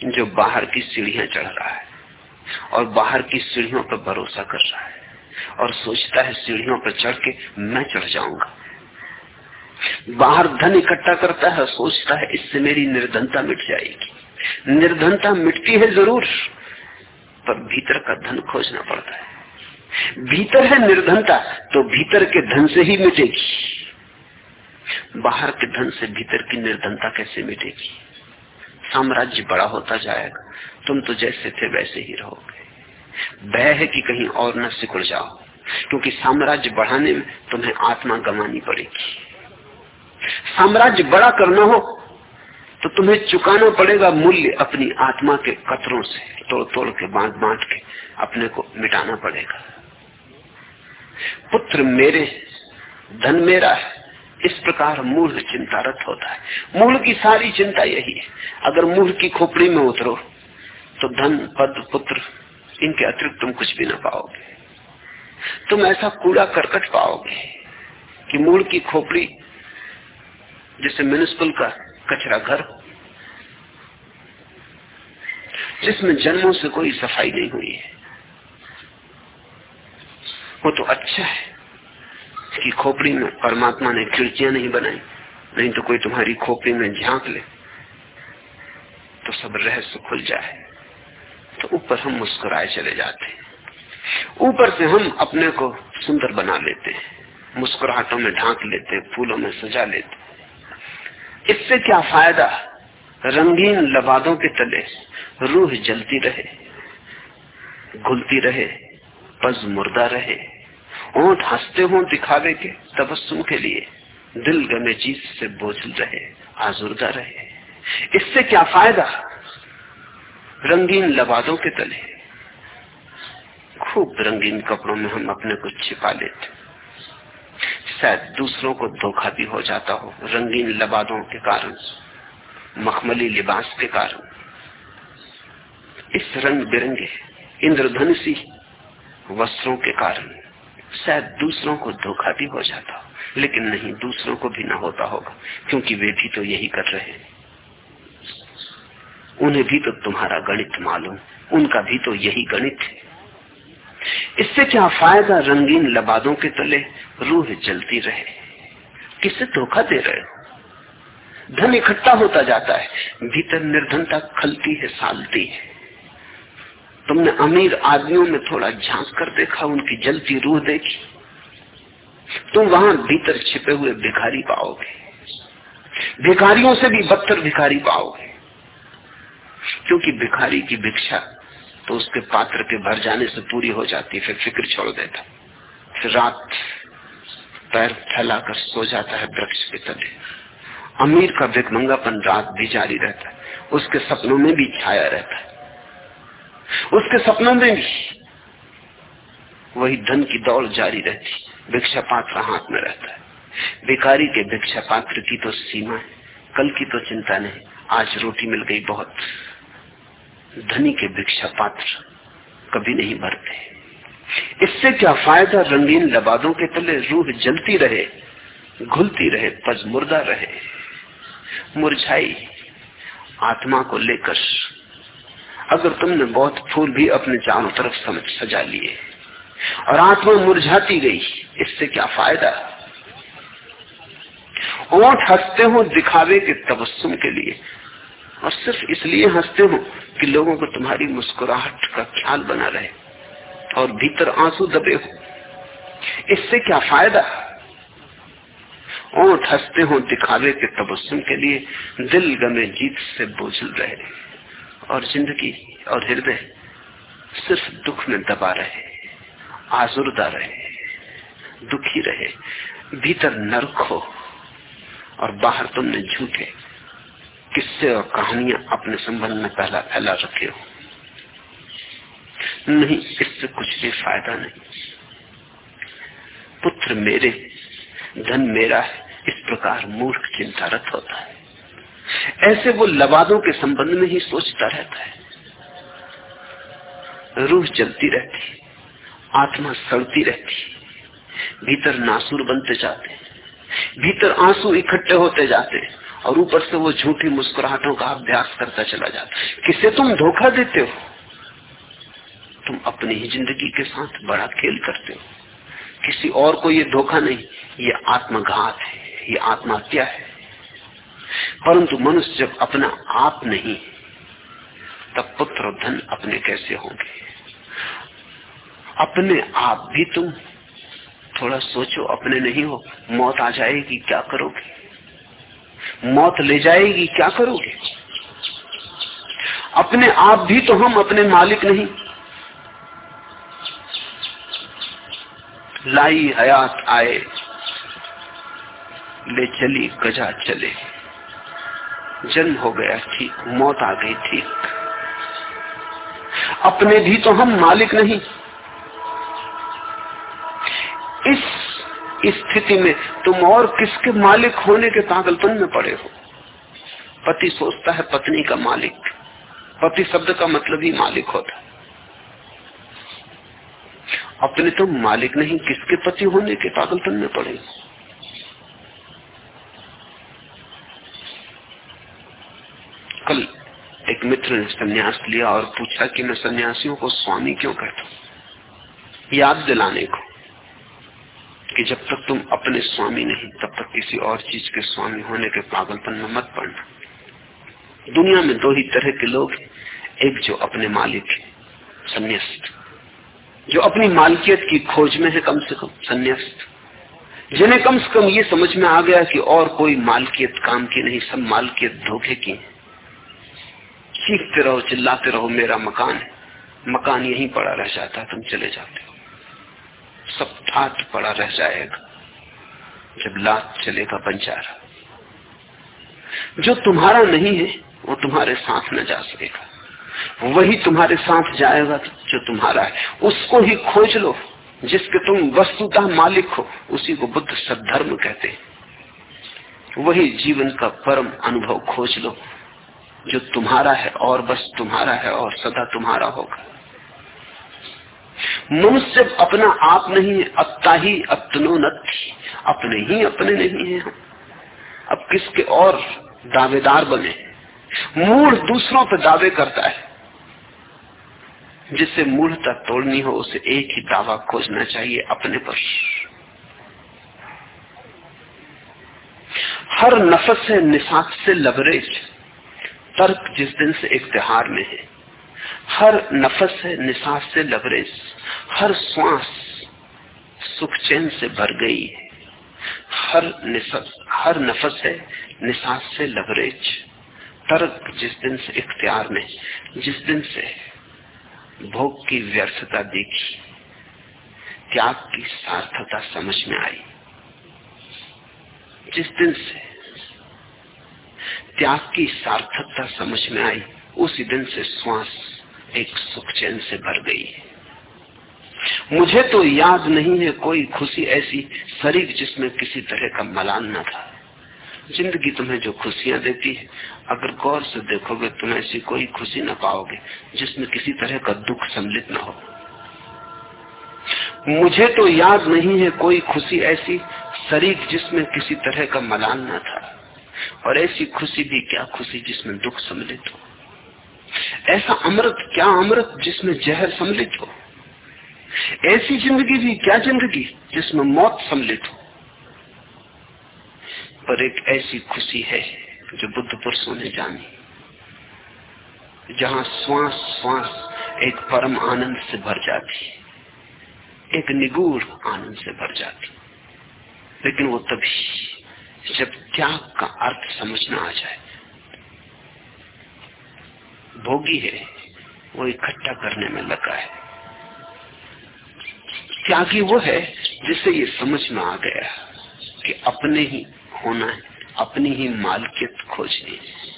जो बाहर की सीढ़ियाँ चढ़ रहा है और बाहर की सीढ़ियों पर भरोसा कर रहा है और सोचता है सीढ़ियों पर चढ़ के मैं चढ़ जाऊँगा। बाहर धन इकट्ठा करता है सोचता है इससे मेरी निर्धनता मिट जाएगी। निर्धनता मिटती है ज़रूर, पर भीतर का धन खोजना पड़ता है। भीतर है निर्धनता तो भीतर के धन से ही मिटेगी। बाहर के धन से भीतर की निर्धनता कैसे मिटेगी? साम्राज्य बड़ा होता जाएगा। तुम तो जैसे थे वैसे ही रहोगे। भय है कि कहीं और न सिकुड़ जाओ, क्योंकि साम्राज्य बढ़ाने में तुम्हें आत्मा गंवानी पड़ेगी। साम्राज्य बड़ा करना हो तो तुम्हें चुकाना पड़ेगा मूल्य अपनी आत्मा के कतरों से। तोड़ तोड़ के बांट बांट के अपने को मिटाना पड़ेगा। पुत्र मेरे, धन मेरा है। इस प्रकार मूल चिंतारत होता है। मूल की सारी चिंता यही है। अगर मूल की खोपड़ी में उतरो तो धन, पद, पुत्र, इनके अतिरिक्त तुम कुछ भी ना पाओगे। तुम ऐसा कूड़ा करकट पाओगे कि मूल की खोपड़ी, जैसे म्यूनिसिपल का कचरा घर, जिसमें जन्मों से कोई सफ़ाई नहीं हुई है, वो तो अच्छा है। कि खोपड़ी में, परमात्मा ने खिड़कियाँ नहीं बनाई। नहीं तो कोई तुम्हारी खोपड़ी में झाँक ले तो सब रहस्य खुल जाए। तो ऊपर हम मुस्कुराए चले जाते ऊपर से हम अपने को सुंदर बना लेते हैं। मुस्कुराहटों में ढांक लेते फूलों में सजा लेते इससे क्या फ़ायदा? रंगीन लबादों के तले रूह जलती रहे, घुलती रहे, पज मुर्दा रहे। ओंठ हँसते हो दिखावे के तबस्सुम के लिए दिल गमे चीज़ से बोझल रहे, आजुर्दा रहे। इससे क्या फ़ायदा? रंगीन लबादों के तले। खूब रंगीन कपड़ों में हम अपने को छिपा लेते। शायद दूसरों को धोखा भी हो जाता हो रंगीन लबादों के कारण, मखमली लिबास के कारण। इस रंग बिरंगे, इंद्रधनुषी वस्त्रों के कारण। शायद दूसरों को धोखा भी हो जाता हो। लेकिन नहीं, दूसरों को भी ना होता होगा, क्योंकि वे भी तो यही कर रहे हैं। उन्हें भी तो तुम्हारा गणित मालूम, उनका भी तो यही गणित है। इससे क्या फ़ायदा रंगीन लबादों के तले रूह जलती रहे? किसे धोखा दे रहे हो? धन इकट्ठा होता जाता है, भीतर निर्धनता खलती है, सालती है। तुमने अमीर आदमियों में थोड़ा झाँक कर देखा, उनकी जलती रूह देखी। तुम वहाँ भीतर छिपे हुए भिखारी पाओगे। भिखारियों से भी बदतर भिखारी पाओगे। क्योंकि भिखारी की भिक्षा तो उसके पात्र के भर जाने से पूरी हो जाती, फिर फ़िक्र छोड़ देता। फिर रात पैर फैलाकर सो जाता है वृक्ष के तले। अमीर का भिकमंगापन रात भी जारी रहता है, उसके सपनों में भी छाया रहता है। उसके सपनों में भी वही धन की दौड़ जारी रहती। भिक्षा पात्र हाथ में रहता है। भिखारी के भिक्षा पात्र की तो सीमा है। कल की तो चिंता नहीं। आज रोटी मिल गई बहुत। धनी के भिक्षा पात्र कभी नहीं भरते इससे क्या फ़ायदा? रंगीन लबादों के तले रूह जलती रहे, घुलती रहे पज मुर्दा रहे। मुरझाई आत्मा को लेकर अगर तुमने बहुत फूल भी अपने चारों तरफ़ समझ सजा लिए और आत्मा मुरझाती गई, इससे क्या फ़ायदा? ओठ हँसते हो दिखावे के तबस्सुम के लिए। और सिर्फ़ इसलिए हँसते हो कि लोगों को तुम्हारी मुस्कुराहट का ख्याल बना रहे और भीतर आँसू दबे हो। इससे क्या फ़ायदा? ओठ हँसते हो दिखावे के तबस्सुम के लिए दिल गमे जीत से बोझल रहे। और ज़िंदगी और हृदय सिर्फ़ दुख में दबा रहे, आजुर्दा रहे, दुखी रहे, भीतर नरक हो और बाहर तुमने झूठे किस्से और कहानियाँ अपने संबंध में पहला फैला रखे हो। नहीं, इससे कुछ भी फ़ायदा नहीं। पुत्र मेरे, धन मेरा है इस प्रकार मूर्ख चिंतारत होता है। ऐसे वो लबादों के संबंध में ही सोचता रहता है। रूह जलती रहती आत्मा सड़ती रहती भीतर नासुर बनते जाते भीतर आँसू इकट्ठे होते जाते और ऊपर से वो झूठी मुस्कुराहटों का अभ्यास करता चला जाता किसे तुम धोखा देते हो? तुम अपनी ही ज़िंदगी के साथ बड़ा खेल करते हो। किसी और को ये धोखा नहीं, ये आत्मघात है, ये आत्महत्या है। परंतु मनुष्य जब अपना आप नहीं, तब पुत्र धन अपने कैसे होंगे? अपने आप भी तुम थोड़ा सोचो, अपने नहीं हो, मौत आ जाएगी, क्या करोगे? मौत ले जाएगी, क्या करोगे? अपने आप भी तो हम अपने मालिक नहीं। लाई हयात आए, ले चली गजा चले। जन्म हो गया ठीक मौत आ गई ठीक अपने भी तो हम मालिक नहीं। इस स्थिति में तुम और किसके मालिक होने के पागलपन में पड़े हो? पति सोचता है पत्नी का मालिक। पति शब्द का मतलब ही मालिक होता। अपने तो मालिक नहीं, किसके पति होने के पागलपन में पड़े हो? कल एक मित्र ने संन्यास लिया और पूछा कि मैं सन्यासियों को स्वामी क्यों कहता हूँ? याद दिलाने को कि जब तक तुम अपने स्वामी नहीं, तब तक किसी और चीज़ के स्वामी होने के पागलपन में मत पड़ना। दुनिया में दो ही तरह के लोग एक जो अपने मालिक है, संन्यास्त। जो अपनी मालकियत की खोज में है, कम से कम संन्यास्त। जिन्हें कम से कम ये समझ में आ गया कि और कोई मालकियत काम की नहीं, सब मालकियत धोखे की है। चीखते रहो, चिल्लाते रहो, मेरा मकान है। मकान यहीं पड़ा रह जाता, तुम चले जाते हो। सब ठाट पड़ा रह जाएगा, जब लात चलेगा बंजारा। जो तुम्हारा नहीं है, वो तुम्हारे साथ न जा सकेगा। वही तुम्हारे साथ जाएगा जो तुम्हारा है। उसको ही खोज लो, जिसके तुम वस्तुतः मालिक हो, उसी को बुद्ध सद्धर्म कहते हैं। वही जीवन का परम अनुभव खोज लो। जो तुम्हारा है और बस तुम्हारा है और सदा तुम्हारा होगा। मनुष्य अपना आप नहीं है अत्ता ही नथी अपने ही अपने नहीं है अब किसके और दावेदार बने? मूल दूसरों पर दावे करता है। जिसे मूलता तोड़नी हो, उसे एक ही दावा खोजना चाहिए अपने पर। हर नफस है निशाक से लबरेज तर्क जिस दिन से इख्तिहार में है, हर नफस है निशास से लबरेज हर श्वास सुख चैन से भर गई है। हर निसस, हर नफस है निसास से लवरेज तर्क जिस दिन से इख्तियार में जिस दिन से भोग की व्यर्थता देखी, त्याग की सार्थकता समझ में आई, जिस दिन से त्याग की सार्थकता समझ में आई। उसी दिन से श्वास एक सुख चैन से भर गई मुझे तो याद नहीं है कोई खुशी ऐसी शरीर जिसमें किसी तरह का मलान न था। ज़िंदगी तुम्हें जो खुशियाँ देती है, अगर गौर से देखोगे तुम ऐसी कोई खुशी न पाओगे जिसमें किसी तरह का दुख सम्मिलित न हो। मुझे तो याद नहीं है कोई खुशी ऐसी शरीर जिसमें किसी तरह का मलान न था। और ऐसी खुशी भी क्या खुशी जिसमें दुख सम्मिलित हो? ऐसा अमृत, क्या अमृत जिसमें जहर सम्मिलित हो? ऐसी ज़िंदगी भी क्या ज़िंदगी जिसमें मौत सम्मिलित हो? पर एक ऐसी खुशी है जो बुद्ध पुरुषों ने जानी, जहाँ श्वास श्वास एक परम आनंद से भर जाती एक निगूढ़ आनंद से भर जाती लेकिन वो तभी जब त्याग का अर्थ समझना आ जाए। भोगी है, वो इकट्ठा करने में लगा है। त्यागी वो है जिसे ये समझ में आ गया कि अपने ही होना है, अपनी ही मालकियत खोजनी है।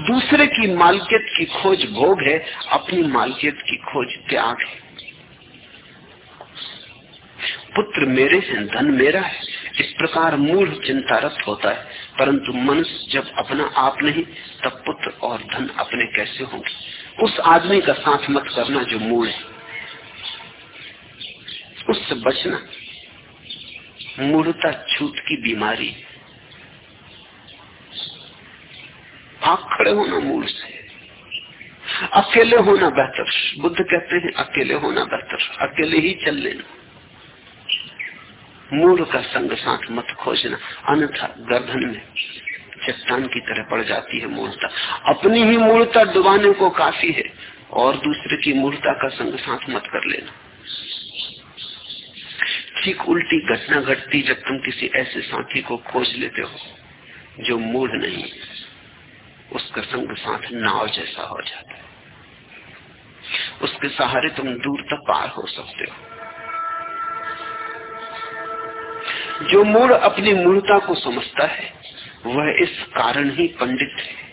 दूसरे की मालकियत की खोज भोग है, अपनी मालकियत की खोज त्याग है। पुत्र मेरे हैं, धन मेरा है। इस प्रकार मूढ़ चिंतारत होता है, परंतु मनुष्य जब अपना आप नहीं, तब पुत्र और धन अपने कैसे होंगे? उस आदमी का साथ मत करना जो मूल है। उससे बचना मूढ़ता छूट की बीमारी। आग खड़े होना मूल से। अकेले होना बेहतर। बुद्ध कहते हैं, अकेले होना बेहतर। अकेले ही चल लेना। मूल का संग साथ मत खोजना। अन्यथा गर्दन में चट्टान की तरह पड़ जाती है मूलता अपनी ही मूलता डुबाने को काफ़ी है, और दूसरे की मूलता का संग साथ मत कर लेना। ठीक उल्टी घटना घटती जब तुम किसी ऐसे साथी को खोज लेते हो, जो मूढ़ नहीं उसका संग साथ नाव जैसा हो जाता है। उसके सहारे तुम दूर तक पार हो सकते हो। जो मूल अपनी मूलता को समझता है, वह इस कारण ही पंडित है।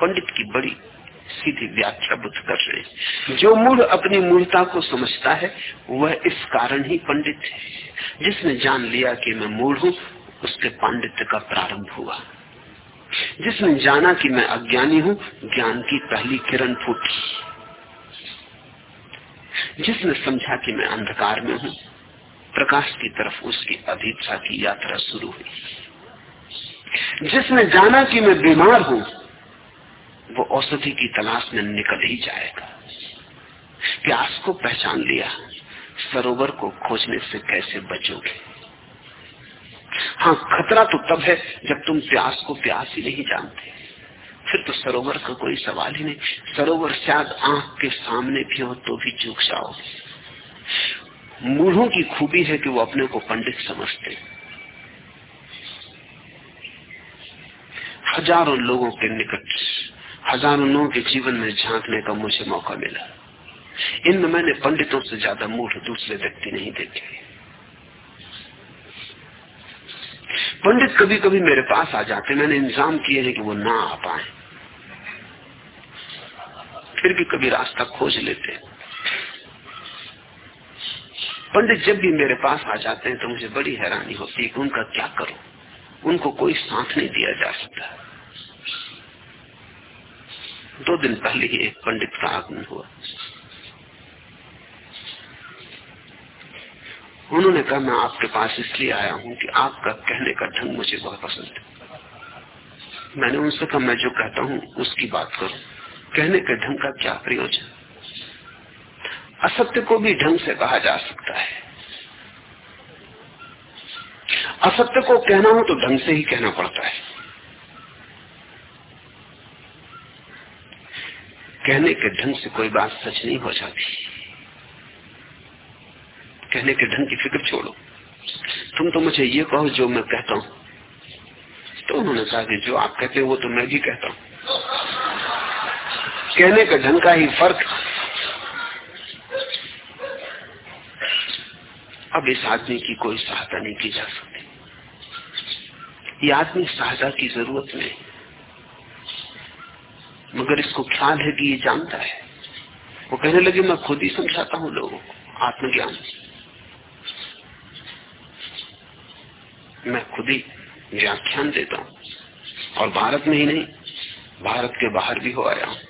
पंडित की बड़ी सीधी व्याख्या बुद्ध कर रहे जो मूल अपनी मूलता को समझता है, वह इस कारण ही पंडित है। जिसने जान लिया कि मैं मूल हूँ, उसके पांडित्य का प्रारंभ हुआ। जिसने जाना कि मैं अज्ञानी हूँ, ज्ञान की पहली किरण फूटी। जिसने समझा कि मैं अंधकार में हूँ प्रकाश की तरफ़ उसकी अभिप्सा की यात्रा शुरू हुई। जिसने जाना कि मैं बीमार हूँ, वो औषधि की तलाश में निकल ही जाएगा। प्यास को पहचान लिया, सरोवर को खोजने से कैसे बचोगे? हाँ खतरा तो तब है जब तुम प्यास को प्यास ही नहीं जानते। फिर तो सरोवर का कोई सवाल ही नहीं। सरोवर शायद आँख के सामने भी हो तो भी चूक जाओगे। मूढ़ों की खूबी है कि वो अपने को पंडित समझते हज़ारों लोगों के निकट, हज़ारों लोगों के जीवन में झांकने का मुझे मौका मिला। इनमें मैंने पंडितों से ज़्यादा मूढ़ दूसरे व्यक्ति नहीं देखे। पंडित कभी कभी मेरे पास आ जाते, मैंने इंतज़ाम किए हैं कि वो ना आ पाए। फिर भी कभी रास्ता खोज लेते। हैं पंडित जब भी मेरे पास आ जाते हैं तो मुझे बड़ी हैरानी होती है कि उनका क्या करूँ? उनको कोई साथ नहीं दिया जा सकता। दो दिन पहले ही एक पंडित का आगमन हुआ। उन्होंने कहा, मैं आपके पास इसलिए आया हूँ कि आपका कहने का ढंग मुझे बहुत पसंद है। मैंने उनसे कहा, मैं जो कहता हूँ उसकी बात करूँ। कहने के ढंग का क्या प्रयोजन? असत्य को भी ढंग से कहा जा सकता है। असत्य को कहना हो तो ढंग से ही कहना पड़ता है। कहने के ढंग से कोई बात सच नहीं हो जाती। कहने के ढंग की फ़िक्र छोड़ो। तुम तो मुझे ये कहो जो मैं कहता हूँ। तो उन्होंने कहा कि जो आप कहते हो वो तो मैं भी कहता हूँ। कहने का ढंग का ही फ़र्क अब इस आदमी की कोई सहायता नहीं की जा सकती। ये आदमी सहायता की ज़रूरत नहीं। मगर इसको ख्याल है कि ये जानता है। वो कहने लगे, मैं खुद ही समझाता हूँ लोगों को, आत्मज्ञान मैं खुद ही व्याख्यान देता हूँ। और भारत में ही नहीं, भारत के बाहर भी हो आया हूँ।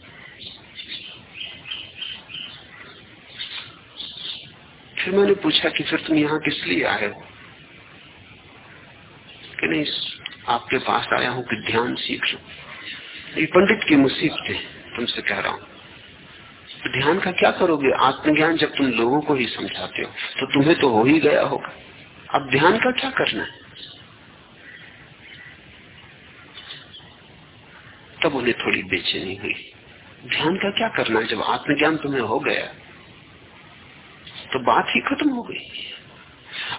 फिर मैंने पूछा कि फिर तुम यहाँ किस लिए आए हो? कि नहीं आपके पास आया हूँ कि ध्यान सीख लो। ये पंडित की मुसीबत है तुमसे कह रहा हूँ। तो ध्यान का क्या करोगे? आत्मज्ञान जब तुम लोगों को ही समझाते हो तो तुम्हें तो हो ही गया होगा। अब ध्यान का क्या करना है? तब उन्हें थोड़ी बेचैनी हुई। ध्यान का क्या करना है जब आत्मज्ञान तुम्हें हो गया? तो बात ही खत्म हो गई।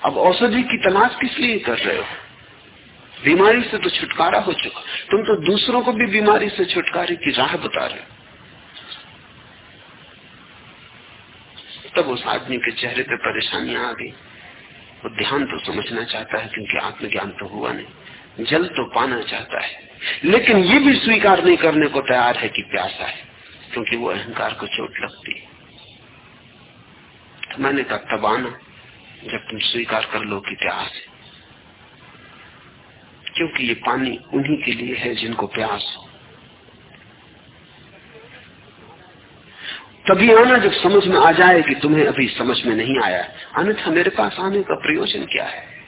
अब औषधि की तलाश किस लिए कर रहे हो? बीमारी से तो छुटकारा हो चुका। तुम तो दूसरों को भी बीमारी से छुटकारे की राह बता रहे हो। तब उस आदमी के चेहरे पे परेशानियाँ आ गई। वो ध्यान तो समझना चाहता है, क्योंकि आत्मज्ञान तो हुआ नहीं। जल तो पाना चाहता है। लेकिन ये भी स्वीकार नहीं करने को तैयार है कि प्यासा है, क्योंकि वो अहंकार को चोट लगती है। मैंने कहा तब आना जब तुम स्वीकार कर लो कि प्यास है। क्योंकि ये पानी उन्हीं के लिए है जिनको प्यास हो। तभी आना जब समझ में आ जाए कि तुम्हें अभी समझ में नहीं आया अन्यथा मेरे पास आने का प्रयोजन क्या है?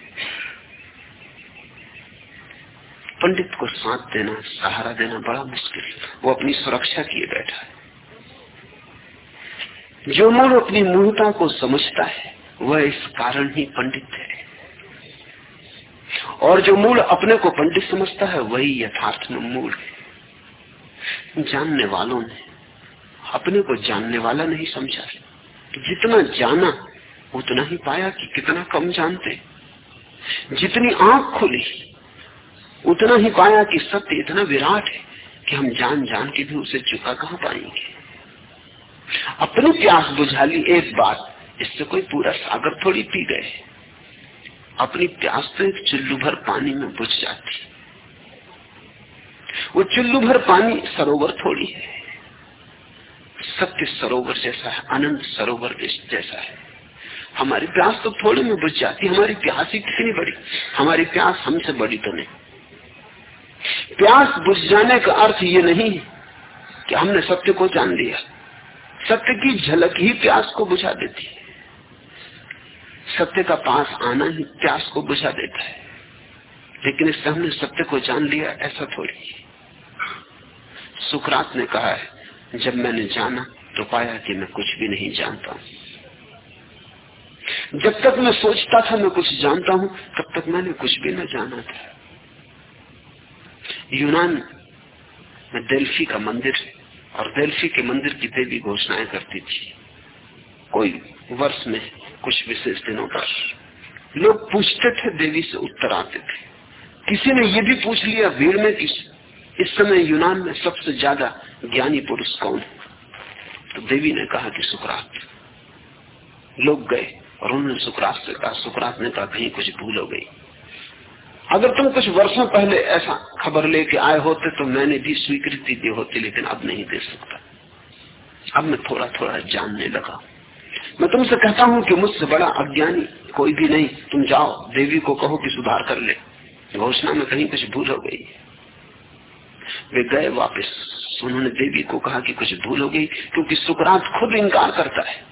पंडित को साथ देना, सहारा देना बड़ा मुश्किल। वो अपनी सुरक्षा किए बैठा है। जो मूल अपनी मूलता को समझता है, वह इस कारण ही पंडित है। और जो मूल अपने को पंडित समझता है, वही यथार्थ में मूल है। जानने वालों ने अपने को जानने वाला नहीं समझा जितना जाना, उतना ही पाया कि कितना कम जानते जितनी आँख खुली, उतना ही पाया कि सत्य इतना विराट है कि हम जान जान के भी उसे चुका कहाँ पाएँगे। अपनी प्यास बुझा ली एक बात, इससे कोई पूरा सागर थोड़ी पी गए। अपनी प्यास तो एक चुल्लू भर पानी में बुझ जाती। वो चुल्लू भर पानी सरोवर थोड़ी है। सत्य सरोवर जैसा है, अनंत सरोवर जैसा है। हमारी प्यास तो थोड़ी में बुझ जाती, हमारी प्यास ही कितनी बड़ी। हमारी प्यास हमसे बड़ी तो नहीं। प्यास बुझ जाने का अर्थ ये नहीं कि हमने सत्य को जान लिया। सत्य की झलक ही प्यास को बुझा देती है। सत्य का पास आना ही प्यास को बुझा देता है। लेकिन इससे हमने सत्य को जान लिया, ऐसा थोड़ी सुकरात ने कहा है, जब मैंने जाना तो पाया कि मैं कुछ भी नहीं जानता हूँ। जब तक मैं सोचता था मैं कुछ जानता हूँ, तब तक मैंने कुछ भी न जाना था। यूनान में डेल्फी का मंदिर और डेल्फी के मंदिर की देवी घोषणाएँ करती थी। कोई वर्ष में कुछ विशेष दिनों पर। लोग पूछते थे, देवी से उत्तर आते थे। किसी ने ये भी पूछ लिया, भीड़ में कि इस समय यूनान में सबसे ज़्यादा ज्ञानी पुरुष कौन है? तो देवी ने कहा कि सुकरात। लोग गए और उन्होंने सुकरात से कहा, सुकरात ने कहा, कहीं कुछ भूल हो गई। अगर तुम कुछ वर्षों पहले ऐसा खबर लेके आए होते तो मैंने भी स्वीकृति दी होती, लेकिन अब नहीं दे सकता। अब मैं थोड़ा थोड़ा जानने लगा। मैं तुमसे कहता हूँ कि मुझसे बड़ा अज्ञानी कोई भी नहीं। तुम जाओ, देवी को कहो कि सुधार कर ले। घोषणा में कहीं कुछ भूल हो गई। वे गए वापस। उन्होंने देवी को कहा कि कुछ भूल हो गई, क्योंकि सुकरात खुद इनकार करता है।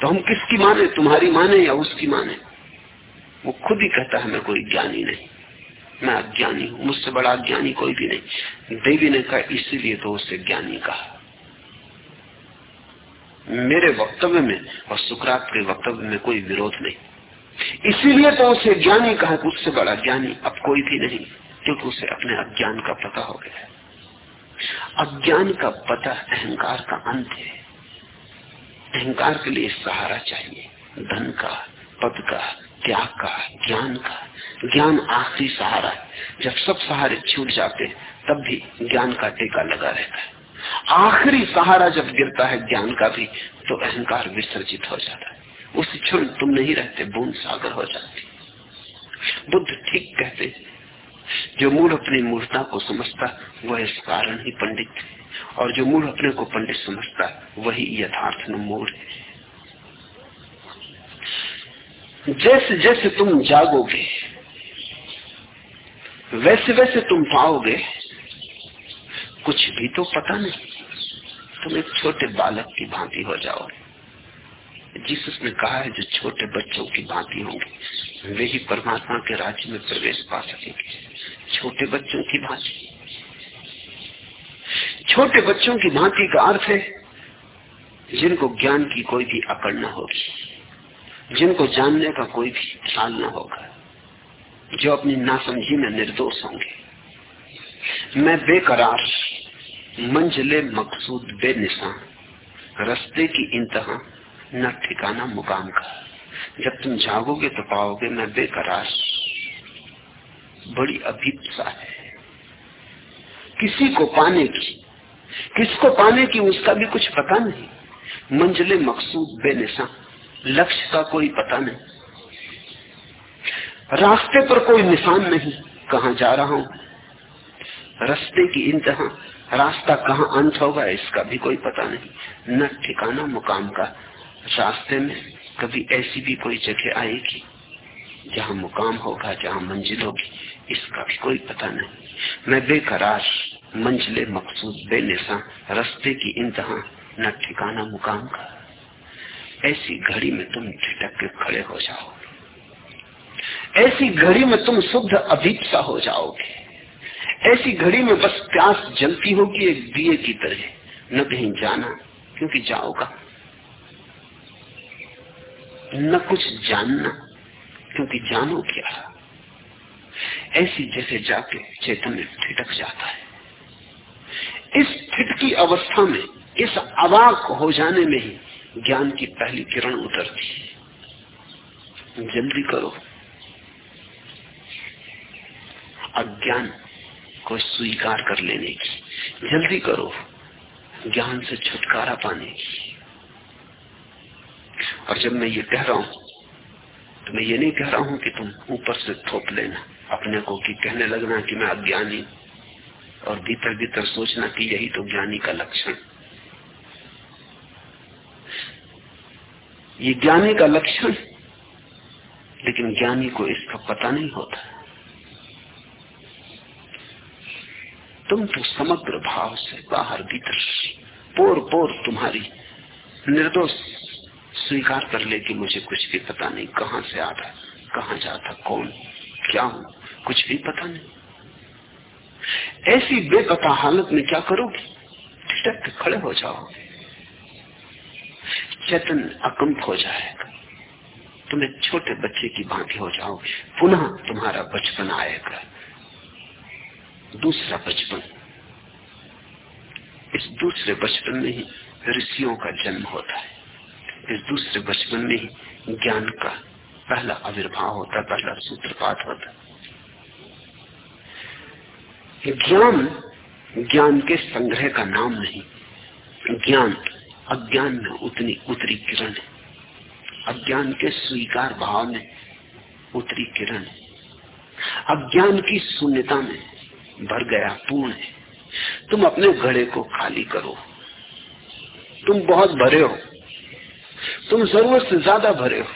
तो हम किसकी माने? तुम्हारी माने या उसकी माने? वो खुद ही कहता है, मैं कोई ज्ञानी नहीं। मैं अज्ञानी हूँ, मुझसे बड़ा ज्ञानी कोई भी नहीं। देवी ने कहा, इसीलिए तो उसे ज्ञानी कहा। मेरे वक्तव्य में और सुकरात के वक्तव्य में कोई विरोध नहीं। इसीलिए तो उसे ज्ञानी कहा कि उससे बड़ा ज्ञानी अब कोई भी नहीं, क्योंकि उसे अपने अज्ञान का पता हो गया अज्ञान का पता अहंकार का अंत है। अहंकार के लिए सहारा चाहिए, धन का, पद का त्याग का, ज्ञान का, ज्ञान आखिरी सहारा है। जब सब सहारे छूट जाते, तब भी ज्ञान का टेका लगा रहता है। आखिरी सहारा जब गिरता है ज्ञान का भी तो अहंकार विसर्जित हो जाता है। उस क्षण तुम नहीं रहते, बूंद सागर हो जाती। बुद्ध ठीक कहते जो मूल अपनी मूर्ता को समझता, वह इस कारण ही पंडित और जो मूल अपने को पंडित समझता, वही यथार्थ मूल है। जैसे जैसे तुम जागोगे, वैसे वैसे तुम पाओगे, कुछ भी तो पता नहीं। तुम एक छोटे बालक की भांति हो जाओ जीसस ने कहा है, जो छोटे बच्चों की भांति होंगे, वे ही परमात्मा के राज्य में प्रवेश पा सकेंगे। छोटे बच्चों की भांति। छोटे बच्चों की भांति का अर्थ है, जिनको ज्ञान की कोई भी अकड़ न होगी। जिनको जानने का कोई भी ख्याल ना होगा, जो अपनी नासमझी में निर्दोष होंगे। मैं बेकरार मंजिले मकसूद, बेनिशान, रस्ते की इंतहा, न ठिकाना मुकाम का। जब तुम जागोगे तो पाओगे मैं बेकरार, बड़ी अभीपसा है। किसी को पाने की, किसको पाने की उसका भी कुछ पता नहीं। मंजिले मकसूद बेनिशा लक्ष्य का कोई पता नहीं। रास्ते पर कोई निशान नहीं, कहा जा रहा हूँ? रास्ते की इंतहा, रास्ता कहाँ अंत होगा, इसका भी कोई पता नहीं। न ठिकाना, मुकाम का। रास्ते में कभी ऐसी भी कोई जगह आएगी, जहाँ मुकाम होगा, जहाँ मंजिल होगी, इसका भी कोई पता नहीं। मैं बेकरार, मंजिले मकसूद बेनिशा रास्ते की इंतहा, न ठिकाना, मुकाम का। ऐसी घड़ी में तुम ठिटक के खड़े हो जाओ ऐसी घड़ी में तुम शुद्ध अभीपसा हो जाओगे। ऐसी घड़ी में बस प्यास जलती होगी एक दिए की तरह। न कहीं जाना, क्योंकि जाओगा। न कुछ जानना, क्योंकि जानो क्या। ऐसी जैसे जाके चैतन्य ठिटक जाता है। इस ठिटकी अवस्था में, इस अवाक हो जाने में ही ज्ञान की पहली किरण उतरती है। जल्दी करो। अज्ञान को स्वीकार कर लेने की। जल्दी करो। ज्ञान से छुटकारा पाने की। और जब मैं ये कह रहा हूँ तो मैं ये नहीं कह रहा हूँ कि तुम ऊपर से थोप लेना, अपने को कि कहने लगना कि मैं अज्ञानी और भीतर भीतर सोचना कि यही तो ज्ञानी का लक्षण। ये ज्ञानी का लक्षण लेकिन ज्ञानी को इसका पता नहीं होता। तुम तो समग्र भाव से बाहर भीतर पोर पोर तुम्हारी निर्दोष स्वीकार कर ले कि मुझे कुछ भी पता नहीं कहाँ से आता, कहा जाता, कौन, क्या हूँ, कुछ भी पता नहीं। ऐसी बेपता हालत में क्या करोगे? खड़े हो जाओ चेतन अकंप हो जाएगा तुम एक छोटे बच्चे की भांति हो जाओगे पुनः तुम्हारा बचपन आएगा। दूसरा बचपन। इस दूसरे बचपन में ही ऋषियों का जन्म होता है। इस दूसरे बचपन में ही ज्ञान का पहला आविर्भाव होता पहला सूत्रपात होता ज्ञान ज्ञान के संग्रह का नाम नहीं, ज्ञान अज्ञान में उतनी उतरी किरण है। अज्ञान के स्वीकार भाव में उतरी किरण है। अज्ञान की शून्यता में भर गया पूर्ण है। तुम अपने घड़े को खाली करो। तुम बहुत भरे हो। तुम ज़रूरत से ज़्यादा भरे हो।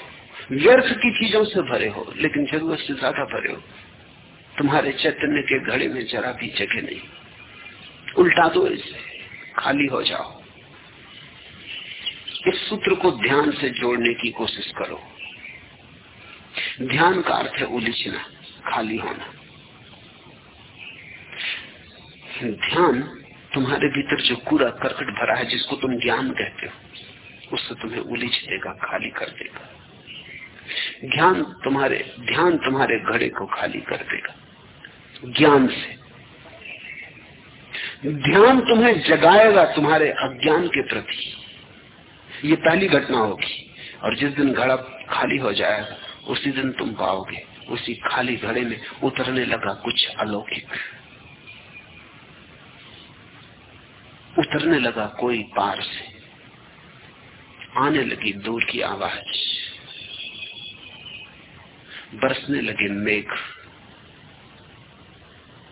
व्यर्थ की चीज़ों से भरे हो, लेकिन ज़रूरत से ज़्यादा भरे हो। तुम्हारे चैतन्य के घड़े में जरा भी जगह नहीं। उल्टा दो इसे। खाली हो जाओ। इस सूत्र को ध्यान से जोड़ने की कोशिश करो। ध्यान का अर्थ है उलिझना, खाली होना। ध्यान तुम्हारे भीतर जो कूड़ा करकट भरा है, जिसको तुम ज्ञान कहते हो, उससे तुम्हें उलिझ देगा, खाली कर देगा। ज्ञान तुम्हारे, ध्यान तुम्हारे घड़े को खाली कर देगा, ज्ञान से। ध्यान तुम्हें जगाएगा तुम्हारे अज्ञान के प्रति। ये पहली घटना होगी। और जिस दिन घड़ा खाली हो जाएगा, उसी दिन तुम पाओगे। उसी खाली घड़े में उतरने लगा कुछ अलौकिक। उतरने लगा कोई पार से। आने लगी दूर की आवाज़। बरसने लगे मेघ।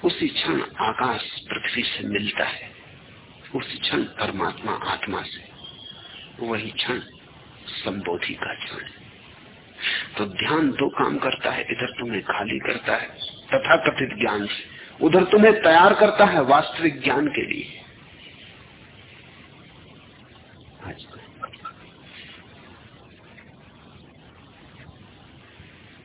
उसी क्षण आकाश पृथ्वी से मिलता है। उसी क्षण परमात्मा आत्मा से। वही क्षण संबोधि का क्षण तो ध्यान दो काम करता है, इधर तुम्हें खाली करता है तथा कथित ज्ञान से। उधर तुम्हें तैयार करता है वास्तविक ज्ञान के लिए।